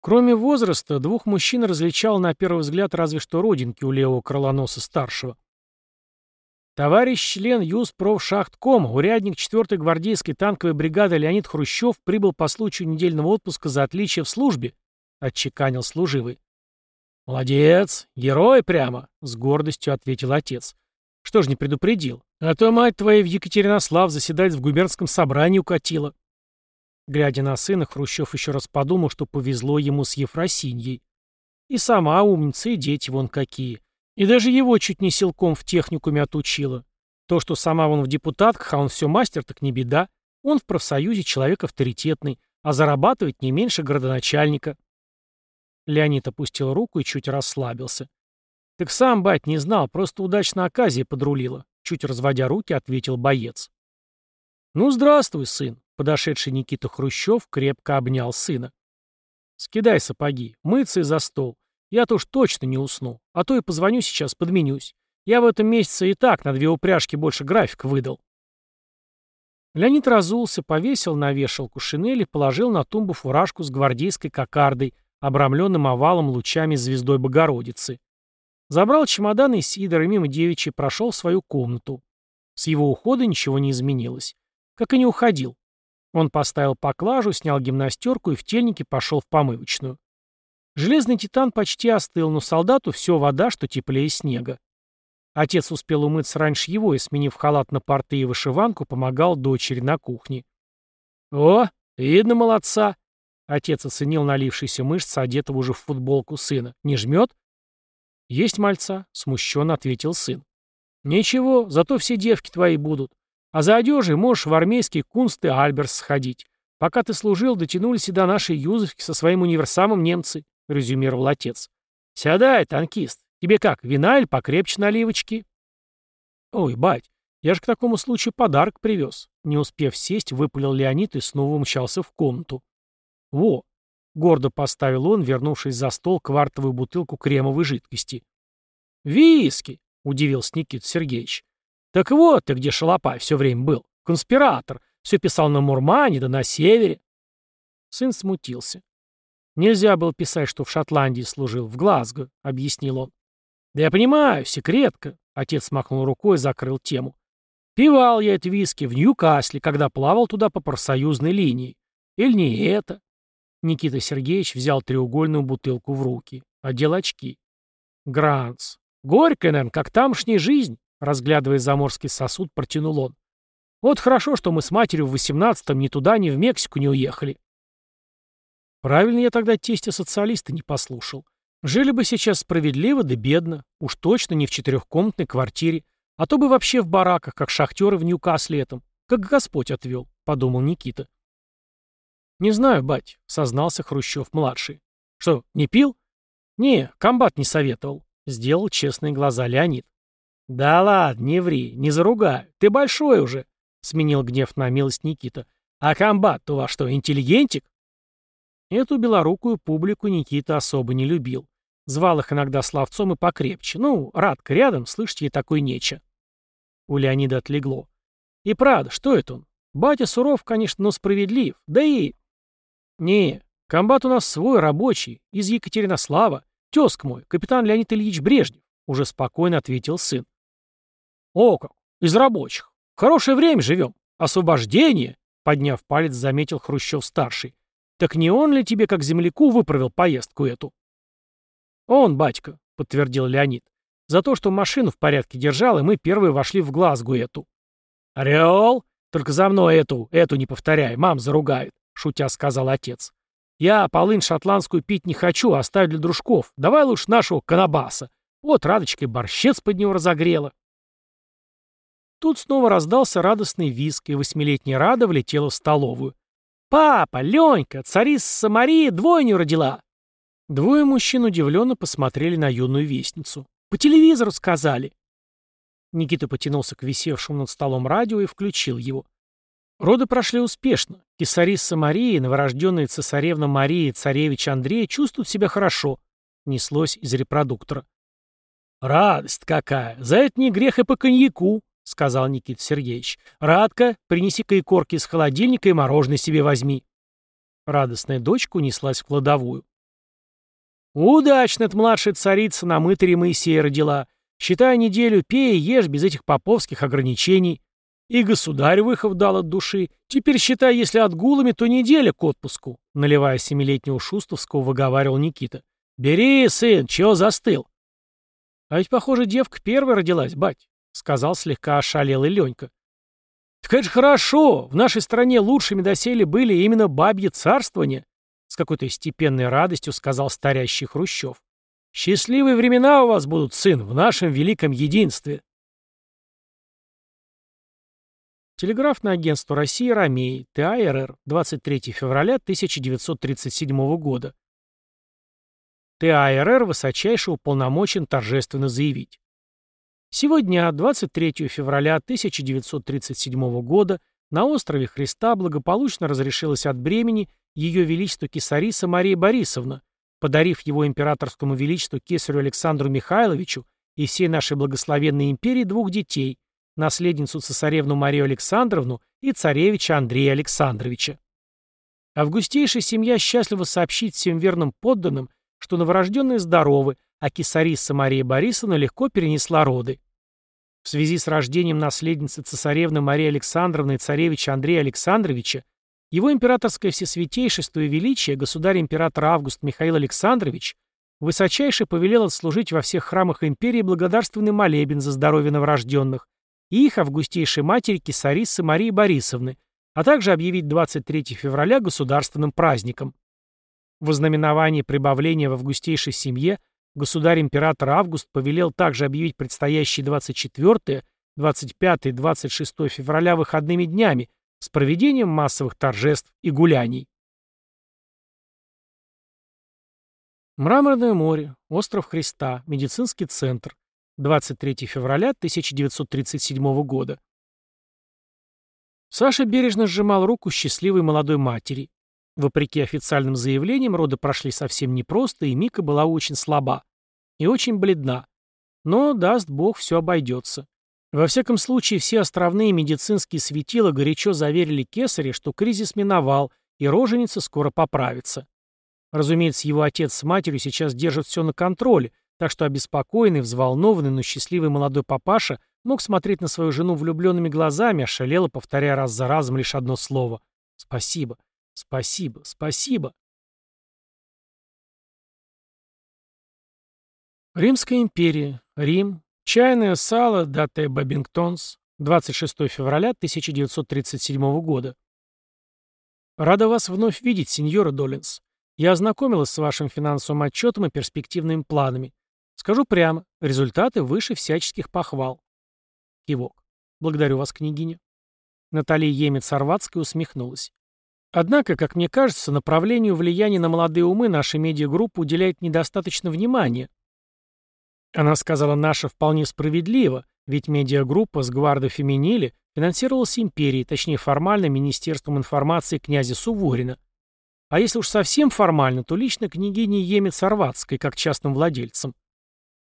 Кроме возраста, двух мужчин различал на первый взгляд разве что родинки у левого крылоноса старшего. Товарищ член Юзпрофшахткома, урядник 4-й гвардейской танковой бригады Леонид Хрущев прибыл по случаю недельного отпуска за отличие в службе, отчеканил служивый. «Молодец, герой прямо», — с гордостью ответил отец. «Что ж не предупредил? А то мать твоя в Екатеринослав заседать в губернском собрании укатила». Глядя на сына, Хрущев еще раз подумал, что повезло ему с Ефросиньей. И сама умница, и дети вон какие. И даже его чуть не силком в техникуме отучила. То, что сама вон в депутатках, а он все мастер, так не беда. Он в профсоюзе человек авторитетный, а зарабатывает не меньше городоначальника. Леонид опустил руку и чуть расслабился. «Так сам, бать, не знал, просто удачно оказия подрулила», чуть разводя руки, ответил боец. «Ну, здравствуй, сын», Подошедший Никита Хрущев крепко обнял сына. «Скидай сапоги, мыться и за стол. Я-то уж точно не усну, а то и позвоню сейчас, подменюсь. Я в этом месяце и так на две упряжки больше график выдал». Леонид разулся, повесил на вешалку шинели, положил на тумбу фуражку с гвардейской кокардой, обрамленным овалом лучами звездой Богородицы. Забрал чемодан и Сидор и мимо девичьей прошел в свою комнату. С его ухода ничего не изменилось. Как и не уходил. Он поставил поклажу, снял гимнастерку и в тельнике пошел в помывочную. Железный титан почти остыл, но солдату все вода, что теплее снега. Отец успел умыться раньше его и, сменив халат на порты и вышиванку, помогал дочери на кухне. «О, видно молодца!» Отец оценил налившиеся мышцы, одетого уже в футболку сына. «Не жмет?» «Есть мальца», — смущенно ответил сын. «Ничего, зато все девки твои будут. А за одежей можешь в армейский кунст и альберс сходить. Пока ты служил, дотянулись и до нашей Юзовки со своим универсамом немцы», — резюмировал отец. «Сядай, танкист. Тебе как, вина или покрепче наливочки?» «Ой, бать, я же к такому случаю подарок привез». Не успев сесть, выпалил Леонид и снова умчался в комнату. «Во!» — гордо поставил он, вернувшись за стол, квартовую бутылку кремовой жидкости. «Виски!» — удивился Никита Сергеевич. «Так вот ты где шалопай все время был. Конспиратор. Все писал на Мурмане да на севере». Сын смутился. «Нельзя было писать, что в Шотландии служил, в Глазго», — объяснил он. «Да я понимаю, секретка», — отец махнул рукой и закрыл тему. «Пивал я это виски в Ньюкасле, когда плавал туда по профсоюзной линии. Или не это?» Никита Сергеевич взял треугольную бутылку в руки. Одел очки. «Гранц. Горькая, наверное, как тамошняя жизнь», — разглядывая заморский сосуд, протянул он. «Вот хорошо, что мы с матерью в восемнадцатом ни туда, ни в Мексику не уехали». Правильно я тогда тестя социалиста не послушал. Жили бы сейчас справедливо да бедно, уж точно не в четырехкомнатной квартире, а то бы вообще в бараках, как шахтеры в Ньюкасле этом, как Господь отвел, — подумал Никита. «Не знаю, бать», — сознался Хрущев-младший. «Что, не пил?» «Не, комбат не советовал», — сделал честные глаза Леонид. «Да ладно, не ври, не заругай, ты большой уже», — сменил гнев на милость Никита. «А комбат-то у вас что, интеллигентик?» Эту белорукую публику Никита особо не любил. Звал их иногда словцом и покрепче. Ну, Радка рядом, слышите, ей такой нече. У Леонида отлегло. И правда, что это он? Батя суров, конечно, но справедлив. Да и... Не, комбат у нас свой, рабочий, из Екатеринослава. Тезк мой, капитан Леонид Ильич Брежнев, уже спокойно ответил сын. О как, из рабочих. Хорошее время живем. Освобождение, подняв палец, заметил Хрущев-старший. Так не он ли тебе, как земляку, выправил поездку эту? «Он, батька», — подтвердил Леонид. «За то, что машину в порядке держал, и мы первые вошли в Глазгу эту». «Орел? Только за мной эту, эту не повторяй, мам заругает», — шутя сказал отец. «Я полынь шотландскую пить не хочу, оставь для дружков. Давай лучше нашего канабаса. Вот Радочка и борщец под него разогрела». Тут снова раздался радостный визг, и восьмилетняя Рада влетела в столовую. «Папа, Ленька, царица Мария двойню родила!» Двое мужчин удивленно посмотрели на юную вестницу. «По телевизору сказали!» Никита потянулся к висевшему над столом радио и включил его. Роды прошли успешно. Кесариса Мария, новорожденная цесаревна Мария и царевич Андрей чувствуют себя хорошо. Неслось из репродуктора. «Радость какая! За это не грех и по коньяку!» — сказал Никита Сергеевич. «Радка, принеси-ка и корки из холодильника и мороженое себе возьми». Радостная дочка унеслась в кладовую. Удачно эта младшая царица на мытаре Моисея родила. Считай неделю, пей и ешь без этих поповских ограничений. И государь выхов дал от души. Теперь считай, если отгулами, то неделя к отпуску. Наливая семилетнего Шустовского, выговаривал Никита. Бери, сын, чего застыл? А ведь, похоже, девка первая родилась, бать, сказал слегка ошалелый Ленька. Так это же хорошо. В нашей стране лучшими доселе были именно бабье царствование. С какой-то степенной радостью сказал старящий Хрущев. «Счастливые времена у вас будут, сын, в нашем великом единстве!» Телеграфное агентство России «Ромей», ТАРР, 23 февраля 1937 года. ТАРР высочайше уполномочен торжественно заявить. Сегодня, 23 февраля 1937 года, на острове Христа благополучно разрешилось от бремени ее величество Кесариса Мария Борисовна, подарив его императорскому величеству кесарю Александру Михайловичу и всей нашей благословенной империи двух детей, наследницу цесаревну Марию Александровну и царевича Андрея Александровича. Августейшая семья счастлива сообщить всем верным подданным, что новорожденные здоровы, а кесариса Мария Борисовна легко перенесла роды. В связи с рождением наследницы цесаревны Марии Александровны и царевича Андрея Александровича его императорское всесвятейшество и величие, государь-император Август Михаил Александрович, высочайше повелел отслужить во всех храмах империи благодарственный молебен за здоровье новорожденных и их августейшей матери Кисарисы Марии Борисовны, а также объявить 23 февраля государственным праздником. В ознаменовании прибавления в августейшей семье государь-император Август повелел также объявить предстоящие 24, 25 и 26 февраля выходными днями с проведением массовых торжеств и гуляний. Мраморное море, остров Христа, медицинский центр, 23 февраля 1937 года. Саша бережно сжимал руку счастливой молодой матери. Вопреки официальным заявлениям, роды прошли совсем непросто, и Мика была очень слаба. И очень бледна. Но, даст бог, все обойдется. Во всяком случае, все островные медицинские светила горячо заверили Кесаре, что кризис миновал, и роженица скоро поправится. Разумеется, его отец с матерью сейчас держат все на контроле, так что обеспокоенный, взволнованный, но счастливый молодой папаша мог смотреть на свою жену влюбленными глазами, ошалело, повторяя раз за разом лишь одно слово «Спасибо, спасибо, спасибо». Римская империя. Рим. Чайное сало Дате Бабингтонс. 26 февраля 1937 года. Рада вас вновь видеть, сеньора Долинс. Я ознакомилась с вашим финансовым отчетом и перспективными планами. Скажу прямо, результаты выше всяческих похвал. Кивок. Благодарю вас, княгиня. Наталья Емец-Орватская усмехнулась. Однако, как мне кажется, направлению влияния на молодые умы наша медиагруппа уделяет недостаточно внимания. Она сказала «наша» вполне справедливо, ведь медиагруппа с Гвардо Феминили финансировалась империей, точнее формально Министерством информации князя Суворина. А если уж совсем формально, то лично княгине Емец-Орватской, как частным владельцам.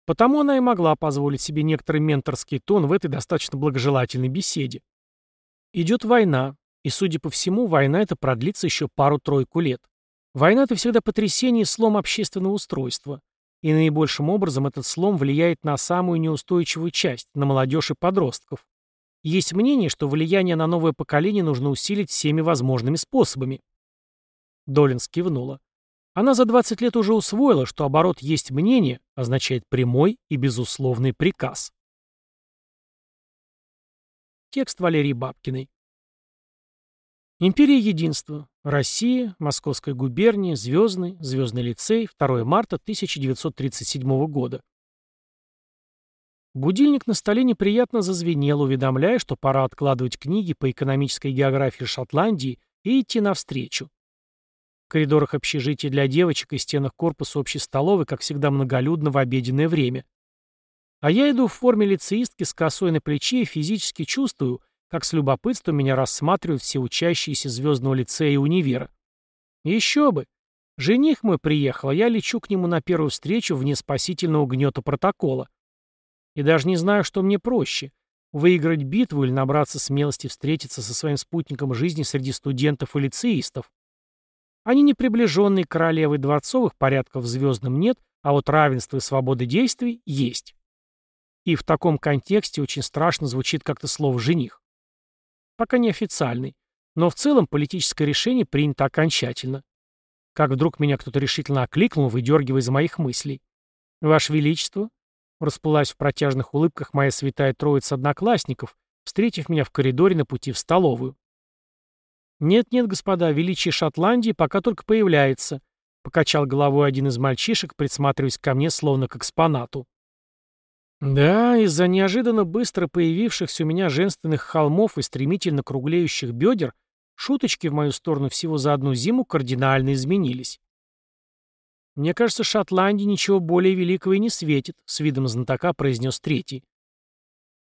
Потому она и могла позволить себе некоторый менторский тон в этой достаточно благожелательной беседе. Идет война, и, судя по всему, война эта продлится еще пару-тройку лет. Война — это всегда потрясение и слом общественного устройства. И наибольшим образом этот слом влияет на самую неустойчивую часть, на молодежь и подростков. Есть мнение, что влияние на новое поколение нужно усилить всеми возможными способами. Долин кивнула. Она за 20 лет уже усвоила, что оборот «есть мнение» означает прямой и безусловный приказ. Текст Валерии Бабкиной. Империя Единства. Россия. Московская губерния. Звездный. Звездный лицей. 2 марта 1937 года. Будильник на столе неприятно зазвенел, уведомляя, что пора откладывать книги по экономической географии Шотландии и идти навстречу. В коридорах общежития для девочек и стенах корпуса общей столовой, как всегда, многолюдно в обеденное время. А я иду в форме лицеистки с косой на плече и физически чувствую, как с любопытством меня рассматривают все учащиеся звездного лицея и универа. Еще бы! Жених мой приехал, а я лечу к нему на первую встречу вне спасительного гнета протокола. И даже не знаю, что мне проще — выиграть битву или набраться смелости встретиться со своим спутником жизни среди студентов и лицеистов. Они не приближенные королевы дворцовых порядков звездным нет, а вот равенство и свобода действий есть. И в таком контексте очень страшно звучит как-то слово «жених». Пока не официальный, но в целом политическое решение принято окончательно. Как вдруг меня кто-то решительно окликнул, выдергивая из моих мыслей. «Ваше Величество!» Расплылась в протяжных улыбках моя святая троица одноклассников, встретив меня в коридоре на пути в столовую. «Нет-нет, господа, величие Шотландии пока только появляется», — покачал головой один из мальчишек, присматриваясь ко мне словно к экспонату. Да, из-за неожиданно быстро появившихся у меня женственных холмов и стремительно круглеющих бедер шуточки в мою сторону всего за одну зиму кардинально изменились. «Мне кажется, Шотландии ничего более великого и не светит», — с видом знатока произнес третий.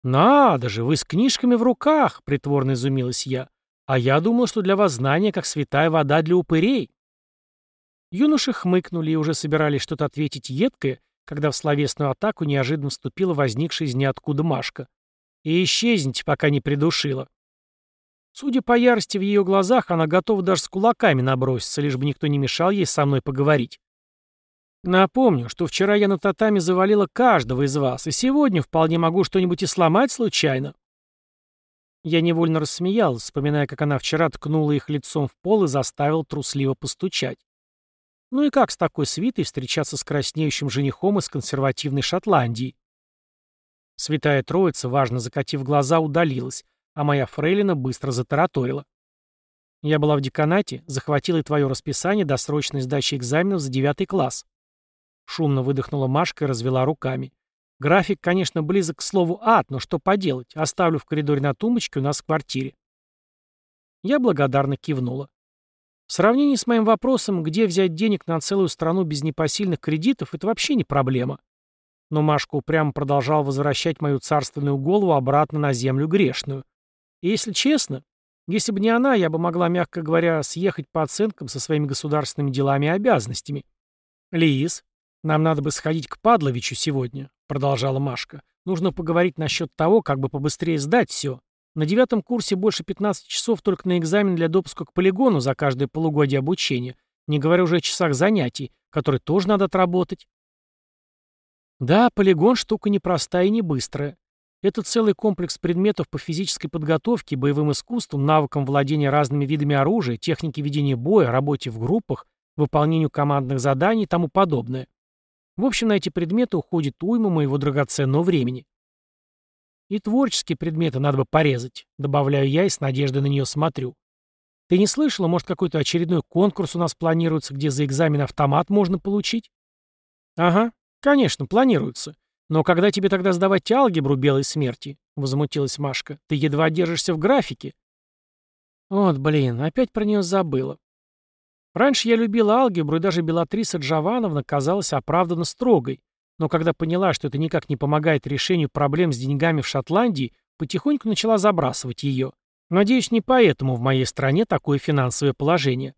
«Надо же, вы с книжками в руках!» — притворно изумилась я. А я думал, что для вас знание как святая вода для упырей. Юноши хмыкнули и уже собирались что-то ответить едкое, когда в словесную атаку неожиданно вступила возникшая из ниоткуда Машка. И исчезните, пока не придушила. Судя по ярости в ее глазах, она готова даже с кулаками наброситься, лишь бы никто не мешал ей со мной поговорить. Напомню, что вчера я на татами завалила каждого из вас, и сегодня вполне могу что-нибудь и сломать случайно. Я невольно рассмеялся, вспоминая, как она вчера ткнула их лицом в пол и заставил трусливо постучать. Ну и как с такой свитой встречаться с краснеющим женихом из консервативной Шотландии? Святая Троица, важно закатив глаза, удалилась, а моя фрейлина быстро затараторила. Я была в деканате, захватила и твое расписание досрочной сдачи экзаменов за девятый класс. Шумно выдохнула Машка и развела руками. График, конечно, близок к слову «ад», но что поделать, оставлю в коридоре на тумбочке у нас в квартире. Я благодарно кивнула. В сравнении с моим вопросом, где взять денег на целую страну без непосильных кредитов, это вообще не проблема. Но Машка упрямо продолжал возвращать мою царственную голову обратно на землю грешную. И если честно, если бы не она, я бы могла, мягко говоря, съехать по оценкам со своими государственными делами и обязанностями. «Лиз, нам надо бы сходить к Падловичу сегодня», — продолжала Машка. «Нужно поговорить насчет того, как бы побыстрее сдать все. На девятом курсе больше 15 часов только на экзамен для допуска к полигону за каждое полугодие обучения, не говоря уже о часах занятий, которые тоже надо отработать. Да, полигон штука непростая и не быстрая. Это целый комплекс предметов по физической подготовке, боевым искусствам, навыкам владения разными видами оружия, технике ведения боя, работе в группах, выполнению командных заданий и тому подобное. В общем, на эти предметы уходит уйма моего драгоценного времени. И творческие предметы надо бы порезать, добавляю я и с надеждой на нее смотрю. Ты не слышала, может, какой-то очередной конкурс у нас планируется, где за экзамен автомат можно получить? Ага, конечно, планируется. Но когда тебе тогда сдавать алгебру белой смерти? Возмутилась Машка. Ты едва держишься в графике. Вот, блин, опять про нее забыла. Раньше я любила алгебру, и даже Белатриса Джавановна казалась оправданно строгой, но когда поняла, что это никак не помогает решению проблем с деньгами в Шотландии, потихоньку начала забрасывать ее. Надеюсь, не поэтому в моей стране такое финансовое положение.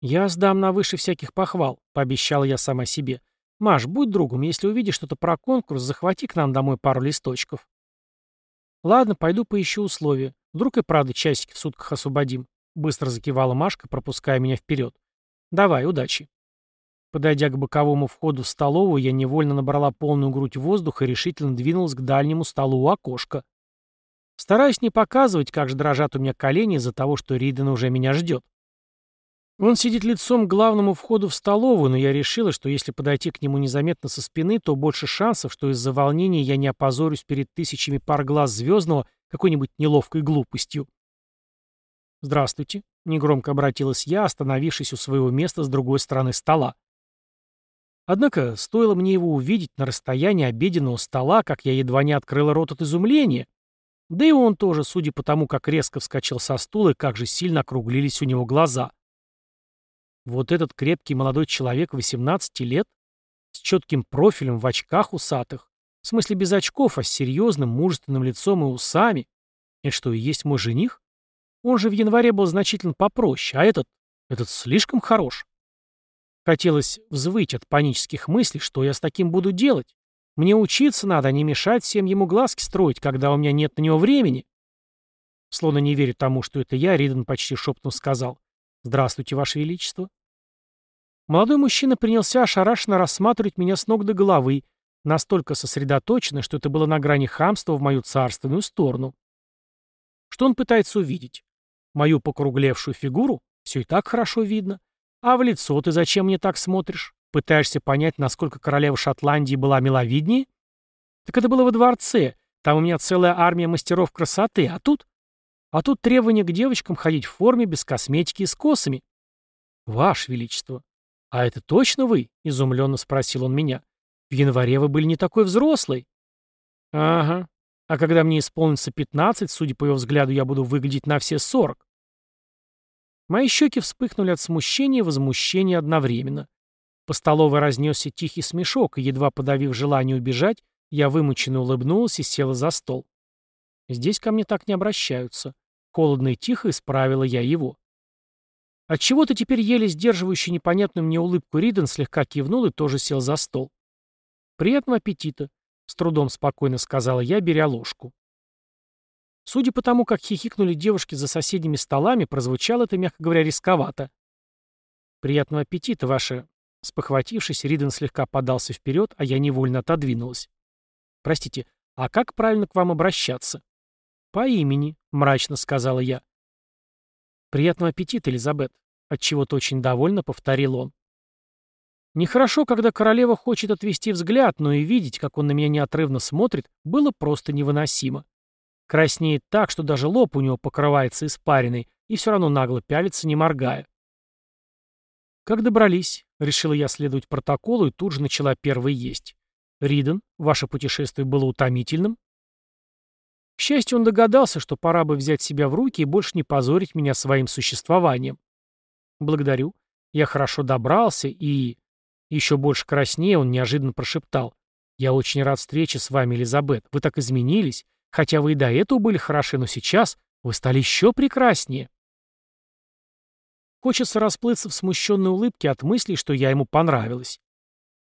«Я сдам на выше всяких похвал», — пообещала я сама себе. «Маш, будь другом, если увидишь что-то про конкурс, захвати к нам домой пару листочков». «Ладно, пойду поищу условия. Вдруг и правда часики в сутках освободим», — быстро закивала Машка, пропуская меня вперед. «Давай, удачи». Подойдя к боковому входу в столовую, я невольно набрала полную грудь воздуха и решительно двинулась к дальнему столу у окошка. Стараюсь не показывать, как же дрожат у меня колени из-за того, что Риден уже меня ждет. Он сидит лицом к главному входу в столовую, но я решила, что если подойти к нему незаметно со спины, то больше шансов, что из-за волнения я не опозорюсь перед тысячами пар глаз Звездного какой-нибудь неловкой глупостью. «Здравствуйте», — негромко обратилась я, остановившись у своего места с другой стороны стола. Однако, стоило мне его увидеть на расстоянии обеденного стола, как я едва не открыла рот от изумления. Да и он тоже, судя по тому, как резко вскочил со стула и как же сильно округлились у него глаза. Вот этот крепкий молодой человек 18 лет, с четким профилем в очках усатых, в смысле без очков, а с серьезным, мужественным лицом и усами. Это что, и есть мой жених? Он же в январе был значительно попроще, а этот, этот слишком хорош. Хотелось взвыть от панических мыслей, что я с таким буду делать. Мне учиться надо, а не мешать всем ему глазки строить, когда у меня нет на него времени. Словно не веря тому, что это я, Риден почти шепотом сказал. «Здравствуйте, Ваше Величество». Молодой мужчина принялся ошарашенно рассматривать меня с ног до головы, настолько сосредоточенно, что это было на грани хамства в мою царственную сторону. Что он пытается увидеть? Мою покруглевшую фигуру? Все и так хорошо видно. А в лицо ты зачем мне так смотришь? Пытаешься понять, насколько королева Шотландии была миловиднее? Так это было во дворце. Там у меня целая армия мастеров красоты. А тут? А тут требование к девочкам ходить в форме, без косметики и с косами. Ваше Величество. А это точно вы? Изумленно спросил он меня. В январе вы были не такой взрослый. Ага. А когда мне исполнится 15, судя по его взгляду, я буду выглядеть на все 40. Мои щеки вспыхнули от смущения и возмущения одновременно. По столовой разнесся тихий смешок, и, едва подавив желание убежать, я вымученно улыбнулась и села за стол. Здесь ко мне так не обращаются. Холодно и тихо исправила я его. Отчего-то теперь еле сдерживающий непонятную мне улыбку Риден слегка кивнул и тоже сел за стол. «Приятного аппетита», — с трудом спокойно сказала я, беря ложку. Судя по тому, как хихикнули девушки за соседними столами, прозвучало это, мягко говоря, рисковато. «Приятного аппетита, ваше...» Спохватившись, Риден слегка подался вперед, а я невольно отодвинулась. «Простите, а как правильно к вам обращаться?» «По имени», — мрачно сказала я. «Приятного аппетита, Элизабет», — отчего-то очень довольно повторил он. Нехорошо, когда королева хочет отвести взгляд, но и видеть, как он на меня неотрывно смотрит, было просто невыносимо. Краснеет так, что даже лоб у него покрывается испариной, и все равно нагло пялится, не моргая. «Как добрались?» — решила я следовать протоколу и тут же начала первой есть. «Риден, ваше путешествие было утомительным?» К счастью, он догадался, что пора бы взять себя в руки и больше не позорить меня своим существованием. «Благодарю. Я хорошо добрался и...» Еще больше краснее он неожиданно прошептал. «Я очень рад встрече с вами, Элизабет. Вы так изменились. Хотя вы и до этого были хороши, но сейчас вы стали еще прекраснее». Хочется расплыться в смущенной улыбке от мысли, что я ему понравилась.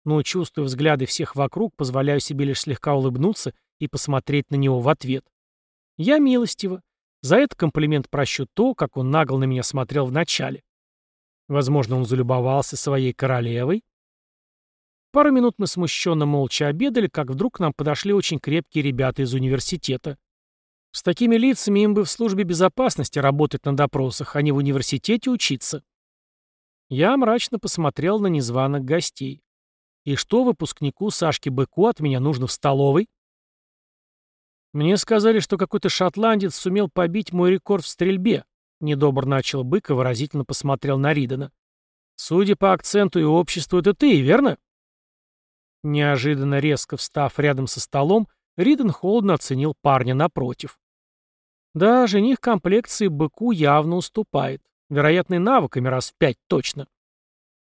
Но, чувствуя взгляды всех вокруг, позволяю себе лишь слегка улыбнуться и посмотреть на него в ответ. Я милостиво. За это комплимент прощу то, как он нагло на меня смотрел вначале. Возможно, он залюбовался своей королевой, Пару минут мы смущенно молча обедали, как вдруг к нам подошли очень крепкие ребята из университета. С такими лицами им бы в службе безопасности работать на допросах, а не в университете учиться. Я мрачно посмотрел на незваных гостей. И что выпускнику Сашке Быку от меня нужно в столовой? Мне сказали, что какой-то шотландец сумел побить мой рекорд в стрельбе. Недобр начал Бык и выразительно посмотрел на Ридена. Судя по акценту и обществу, это ты, верно? Неожиданно резко встав рядом со столом, Риден холодно оценил парня напротив. Да, жених комплекции быку явно уступает. Вероятно, навыками раз в пять точно.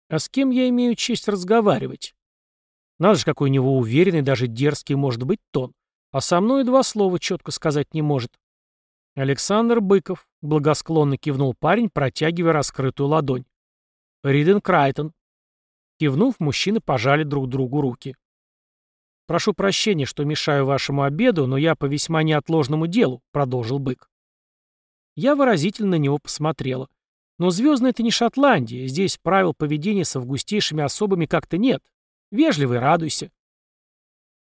А с кем я имею честь разговаривать? Надо же, какой у него уверенный, даже дерзкий может быть тон. А со мной два слова четко сказать не может. Александр Быков, благосклонно кивнул парень, протягивая раскрытую ладонь. Риден Крайтон, Кивнув, мужчины пожали друг другу руки. «Прошу прощения, что мешаю вашему обеду, но я по весьма неотложному делу», — продолжил бык. Я выразительно на него посмотрела. «Но Звездная — это не Шотландия, здесь правил поведения с августейшими особами как-то нет. Вежливый, радуйся».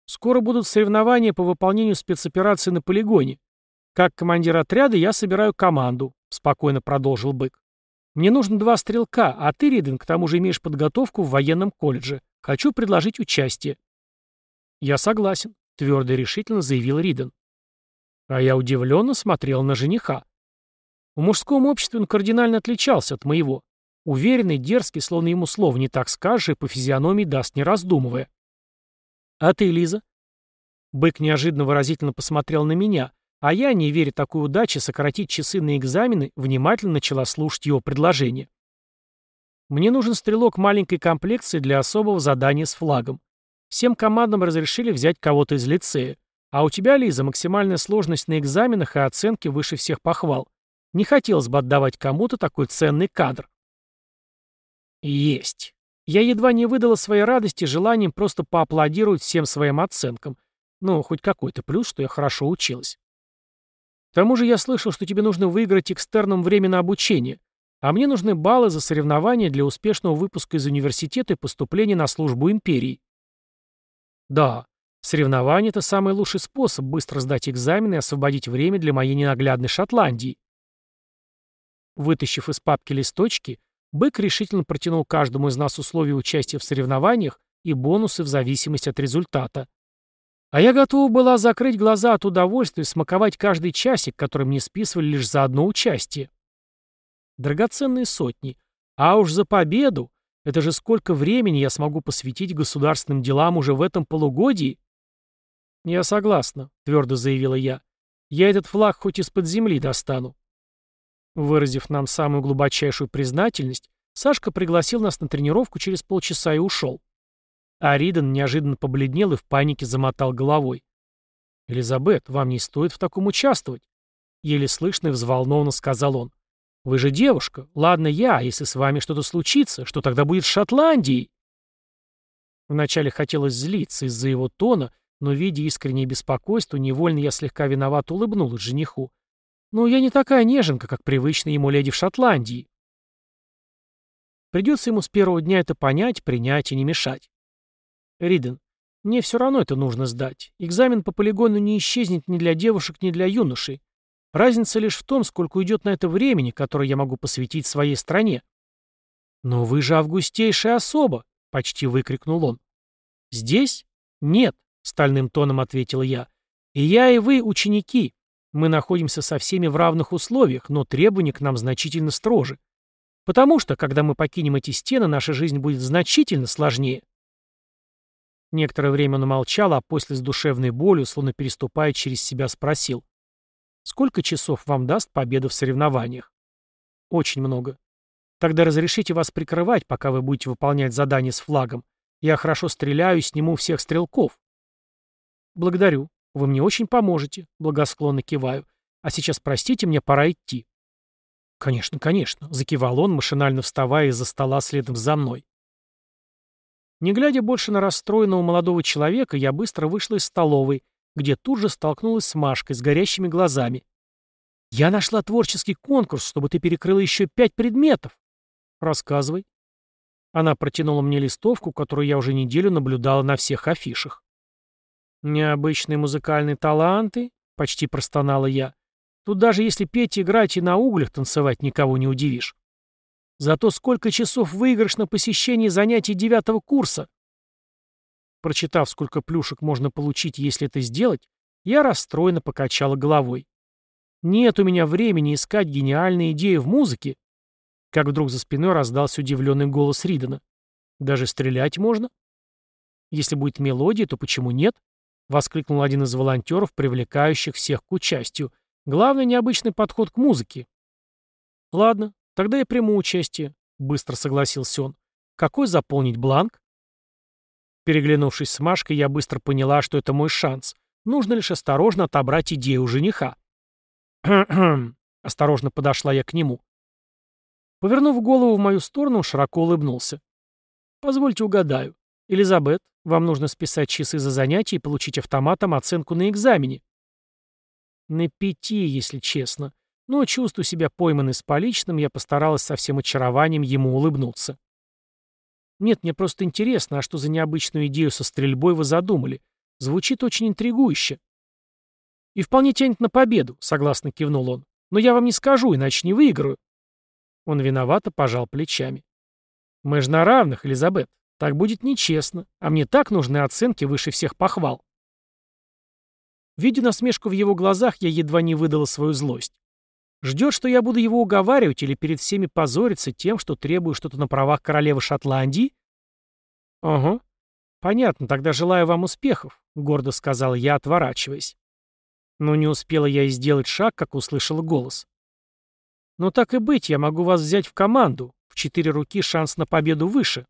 «Скоро будут соревнования по выполнению спецоперации на полигоне. Как командир отряда я собираю команду», — спокойно продолжил бык. Мне нужно два стрелка, а ты, Риден, к тому же имеешь подготовку в военном колледже. Хочу предложить участие». «Я согласен», — твердо и решительно заявил Риден. А я удивленно смотрел на жениха. В мужском обществе он кардинально отличался от моего. Уверенный, дерзкий, словно ему слов не так скажешь, и по физиономии даст, не раздумывая. «А ты, Лиза?» Бык неожиданно выразительно посмотрел на меня, а я, не веря такой удаче сократить часы на экзамены, внимательно начала слушать его предложение. Мне нужен стрелок маленькой комплекции для особого задания с флагом. Всем командам разрешили взять кого-то из лицея. А у тебя, Лиза, максимальная сложность на экзаменах и оценки выше всех похвал. Не хотелось бы отдавать кому-то такой ценный кадр. Есть. Я едва не выдала своей радости желанием просто поаплодировать всем своим оценкам. Ну, хоть какой-то плюс, что я хорошо училась. К тому же я слышал, что тебе нужно выиграть экстерном время на обучение, а мне нужны баллы за соревнования для успешного выпуска из университета и поступления на службу империи. Да, соревнование — это самый лучший способ быстро сдать экзамены и освободить время для моей ненаглядной Шотландии. Вытащив из папки листочки, Бык решительно протянул каждому из нас условия участия в соревнованиях и бонусы в зависимости от результата. А я готова была закрыть глаза от удовольствия и смаковать каждый часик, который мне списывали лишь за одно участие. Драгоценные сотни. А уж за победу! Это же сколько времени я смогу посвятить государственным делам уже в этом полугодии? Я согласна, твердо заявила я. Я этот флаг хоть из-под земли достану. Выразив нам самую глубочайшую признательность, Сашка пригласил нас на тренировку через полчаса и ушел. А Риден неожиданно побледнел и в панике замотал головой. «Элизабет, вам не стоит в таком участвовать», — еле слышно и взволнованно сказал он. «Вы же девушка. Ладно я, а если с вами что-то случится, что тогда будет с Шотландией?» Вначале хотелось злиться из-за его тона, но, видя искреннее беспокойство, невольно я слегка виноват улыбнулась жениху. «Ну, я не такая неженка, как привычная ему леди в Шотландии». Придется ему с первого дня это понять, принять и не мешать. Риден, мне все равно это нужно сдать. Экзамен по полигону не исчезнет ни для девушек, ни для юношей. Разница лишь в том, сколько уйдет на это времени, которое я могу посвятить своей стране. Но вы же августейшая особа, почти выкрикнул он. «Здесь? Нет», — стальным тоном ответил я. «И я, и вы ученики. Мы находимся со всеми в равных условиях, но требования к нам значительно строже. Потому что, когда мы покинем эти стены, наша жизнь будет значительно сложнее». Некоторое время он молчал, а после с душевной болью, словно переступая через себя, спросил. «Сколько часов вам даст победа в соревнованиях?» «Очень много. Тогда разрешите вас прикрывать, пока вы будете выполнять задание с флагом. Я хорошо стреляю и сниму всех стрелков». «Благодарю. Вы мне очень поможете», — благосклонно киваю. «А сейчас, простите, мне пора идти». «Конечно, конечно», — закивал он, машинально вставая из-за стола следом за мной. Не глядя больше на расстроенного молодого человека, я быстро вышла из столовой, где тут же столкнулась с Машкой с горящими глазами. «Я нашла творческий конкурс, чтобы ты перекрыла еще пять предметов». «Рассказывай». Она протянула мне листовку, которую я уже неделю наблюдала на всех афишах. «Необычные музыкальные таланты?» — почти простонала я. «Тут даже если петь, играть и на углях танцевать никого не удивишь. Зато сколько часов выигрыш на посещении занятий девятого курса?» Прочитав, сколько плюшек можно получить, если это сделать, я расстроенно покачала головой. «Нет у меня времени искать гениальные идеи в музыке как вдруг за спиной раздался удивленный голос Ридена. «Даже стрелять можно?» «Если будет мелодия, то почему нет?» — воскликнул один из волонтеров, привлекающих всех к участию. «Главное — необычный подход к музыке». «Ладно, тогда я приму участие», — быстро согласился он. «Какой заполнить бланк?» Переглянувшись с Машкой, я быстро поняла, что это мой шанс. Нужно лишь осторожно отобрать идею у жениха. Осторожно подошла я к нему. Повернув голову в мою сторону, широко улыбнулся. «Позвольте угадаю. Элизабет, вам нужно списать часы за занятия и получить автоматом оценку на экзамене». «На пяти, если честно. Но, чувствуя себя пойманной с поличным, я постаралась со всем очарованием ему улыбнуться. «Нет, мне просто интересно, а что за необычную идею со стрельбой вы задумали? Звучит очень интригующе». «И вполне тянет на победу», — согласно кивнул он. «Но я вам не скажу, иначе не выиграю». Он виновато пожал плечами. «Мы же на равных, Элизабет. Так будет нечестно. А мне так нужны оценки выше всех похвал». Видя насмешку в его глазах, я едва не выдала свою злость. Ждет, что я буду его уговаривать или перед всеми позориться тем, что требую что-то на правах королевы Шотландии? Ага. Понятно, тогда желаю вам успехов, гордо сказал я, отворачиваясь. Но не успела я и сделать шаг, как услышала голос. Но так и быть, я могу вас взять в команду. В четыре руки шанс на победу выше.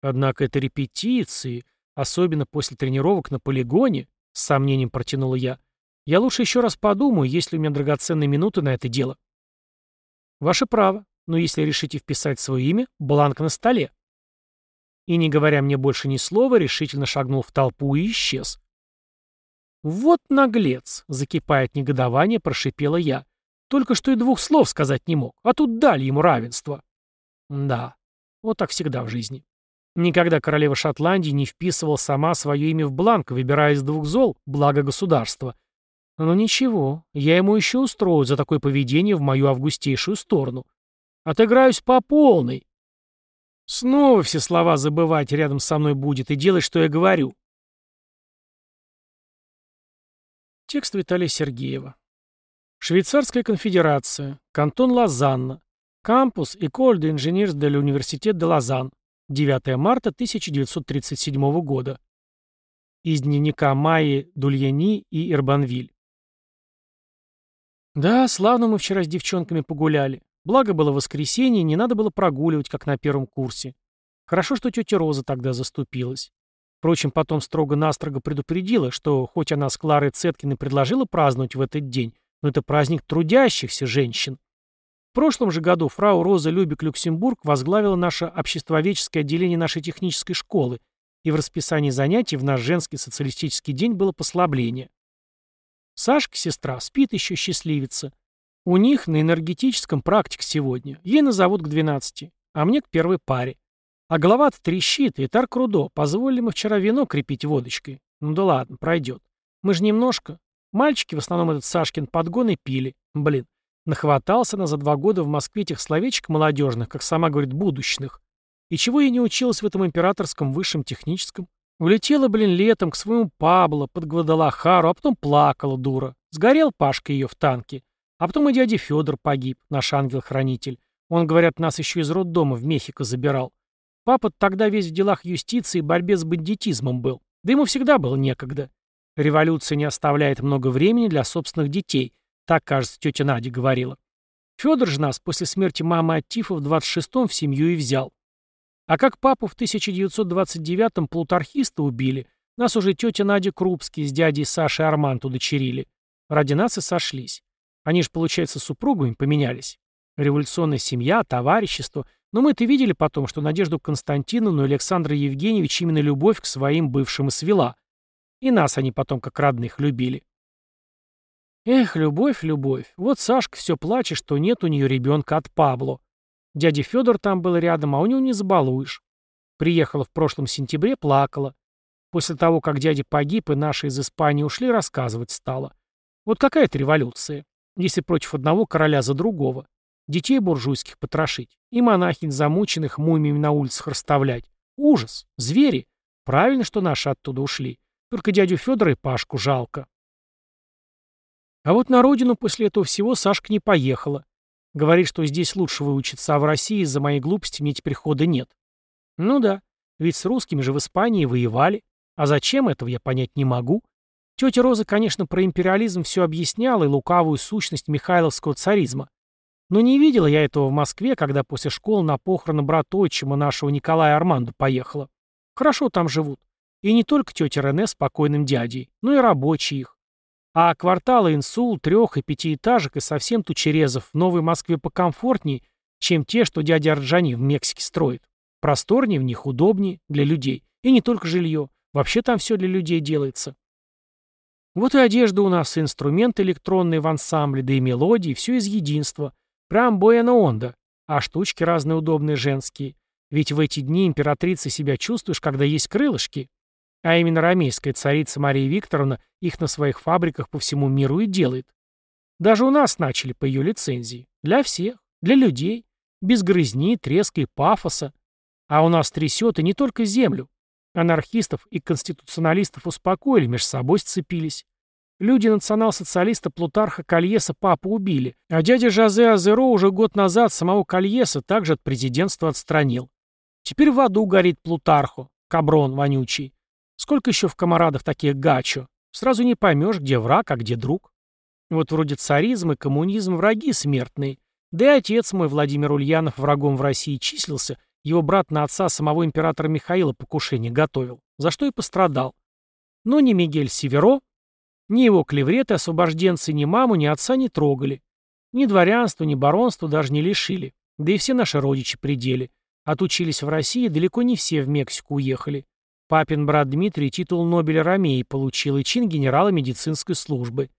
Однако это репетиции, особенно после тренировок на полигоне, с сомнением протянула я. Я лучше еще раз подумаю, есть ли у меня драгоценные минуты на это дело. Ваше право, но если решите вписать свое имя, бланк на столе. И, не говоря мне больше ни слова, решительно шагнул в толпу и исчез. «Вот наглец!» — закипает негодование, прошипела я. Только что и двух слов сказать не мог, а тут дали ему равенство. Да, вот так всегда в жизни. Никогда королева Шотландии не вписывала сама свое имя в бланк, выбирая из двух зол благо государства. Но ничего, я ему еще устрою за такое поведение в мою августейшую сторону. Отыграюсь по полной. Снова все слова забывать рядом со мной будет и делать, что я говорю. Текст Виталия Сергеева. Швейцарская конфедерация. Кантон Лозанна. Кампус École d'Ingénieurs de l'Université de Lausanne. 9 марта 1937 года. Из дневника Майи Дульяни и Ирбанвиль. Да, славно мы вчера с девчонками погуляли. Благо было воскресенье, не надо было прогуливать, как на первом курсе. Хорошо, что тетя Роза тогда заступилась. Впрочем, потом строго-настрого предупредила, что хоть она с Кларой Цеткиной предложила праздновать в этот день, но это праздник трудящихся женщин. В прошлом же году фрау Роза Любик-Люксембург возглавила наше обществоведческое отделение нашей технической школы, и в расписании занятий в наш женский социалистический день было послабление. Сашка, сестра, спит еще счастливица. У них на энергетическом практик сегодня. Ей назовут к 12, а мне к первой паре. А голова-то трещит, и Тарк Рудо, позволили мы вчера вино крепить водочкой. Ну да ладно, пройдет. Мы же немножко. Мальчики, в основном этот Сашкин подгон, и пили. Блин, нахватался она за два года в Москве этих словечек молодежных, как сама говорит, будущных. И чего я не училась в этом императорском высшем техническом? Улетела, блин, летом к своему Пабло под Гвадалахару, а потом плакала, дура. Сгорел Пашка ее в танке. А потом и дядя Федор погиб, наш ангел-хранитель. Он, говорят, нас еще из роддома в Мехико забирал. Папа тогда весь в делах юстиции и борьбе с бандитизмом был. Да ему всегда было некогда. Революция не оставляет много времени для собственных детей, так, кажется, тетя Надя говорила. Федор же нас после смерти мамы от тифа в 26-м в семью и взял. А как папу в 1929-м плутархиста убили, нас уже тетя Надя Крупский с дядей Сашей Армант удочерили. Ради нас и сошлись. Они же, получается, супругами поменялись. Революционная семья, товарищество. Но мы-то видели потом, что Надежду Константиновну и Александра Евгеньевич именно любовь к своим бывшим и свела. И нас они потом как родных любили. Эх, любовь, любовь. Вот Сашка все плачет, что нет у нее ребенка от Пабло. Дядя Федор там был рядом, а у него не забалуешь. Приехала в прошлом сентябре, плакала. После того, как дядя погиб и наши из Испании ушли, рассказывать стала. Вот какая это революция, если против одного короля за другого. Детей буржуйских потрошить и монахинь замученных мумиями на улицах расставлять. Ужас, звери. Правильно, что наши оттуда ушли. Только дядю Федора и Пашку жалко. А вот на родину после этого всего Сашка не поехала. Говорит, что здесь лучше выучиться, а в России из-за моей глупости мне теперь хода нет. Ну да, ведь с русскими же в Испании воевали. А зачем этого, я понять не могу. Тетя Роза, конечно, про империализм все объясняла и лукавую сущность михайловского царизма. Но не видела я этого в Москве, когда после школы на похороны брата отчима нашего Николая Арманду поехала. Хорошо там живут. И не только тетя Рене с покойным дядей, но и рабочие их. А кварталы инсул, трех- и пятиэтажек и совсем тучерезов в Новой Москве покомфортнее, чем те, что дядя Арджани в Мексике строит. Просторнее в них, удобнее для людей. И не только жилье. Вообще там все для людей делается. Вот и одежда у нас, и инструменты электронные в ансамбле, да и мелодии, все из единства. Прям Буэна Онда. А штучки разные удобные женские. Ведь в эти дни императрицы себя чувствуешь, когда есть крылышки. А именно рамейская царица Мария Викторовна их на своих фабриках по всему миру и делает. Даже у нас начали по ее лицензии. Для всех. Для людей. Без грызни, треска и пафоса. А у нас трясет и не только землю. Анархистов и конституционалистов успокоили, между собой сцепились. Люди национал-социалиста Плутарха Кальеса папу убили, а дядя Жозе Азеро уже год назад самого Кальеса также от президентства отстранил. Теперь в аду горит Плутархо, каброн вонючий. Сколько еще в комарадах таких гачо? Сразу не поймешь, где враг, а где друг. Вот вроде царизм и коммунизм враги смертные. Да и отец мой, Владимир Ульянов, врагом в России числился, его брат на отца самого императора Михаила покушение готовил, за что и пострадал. Но ни Мигель Северо, ни его клевреты, освобожденцы, ни маму, ни отца не трогали. Ни дворянство, ни баронство даже не лишили. Да и все наши родичи пределе. Отучились в России, далеко не все в Мексику уехали. Папин брат Дмитрий титул Нобеля Ромеи получил и чин генерала медицинской службы.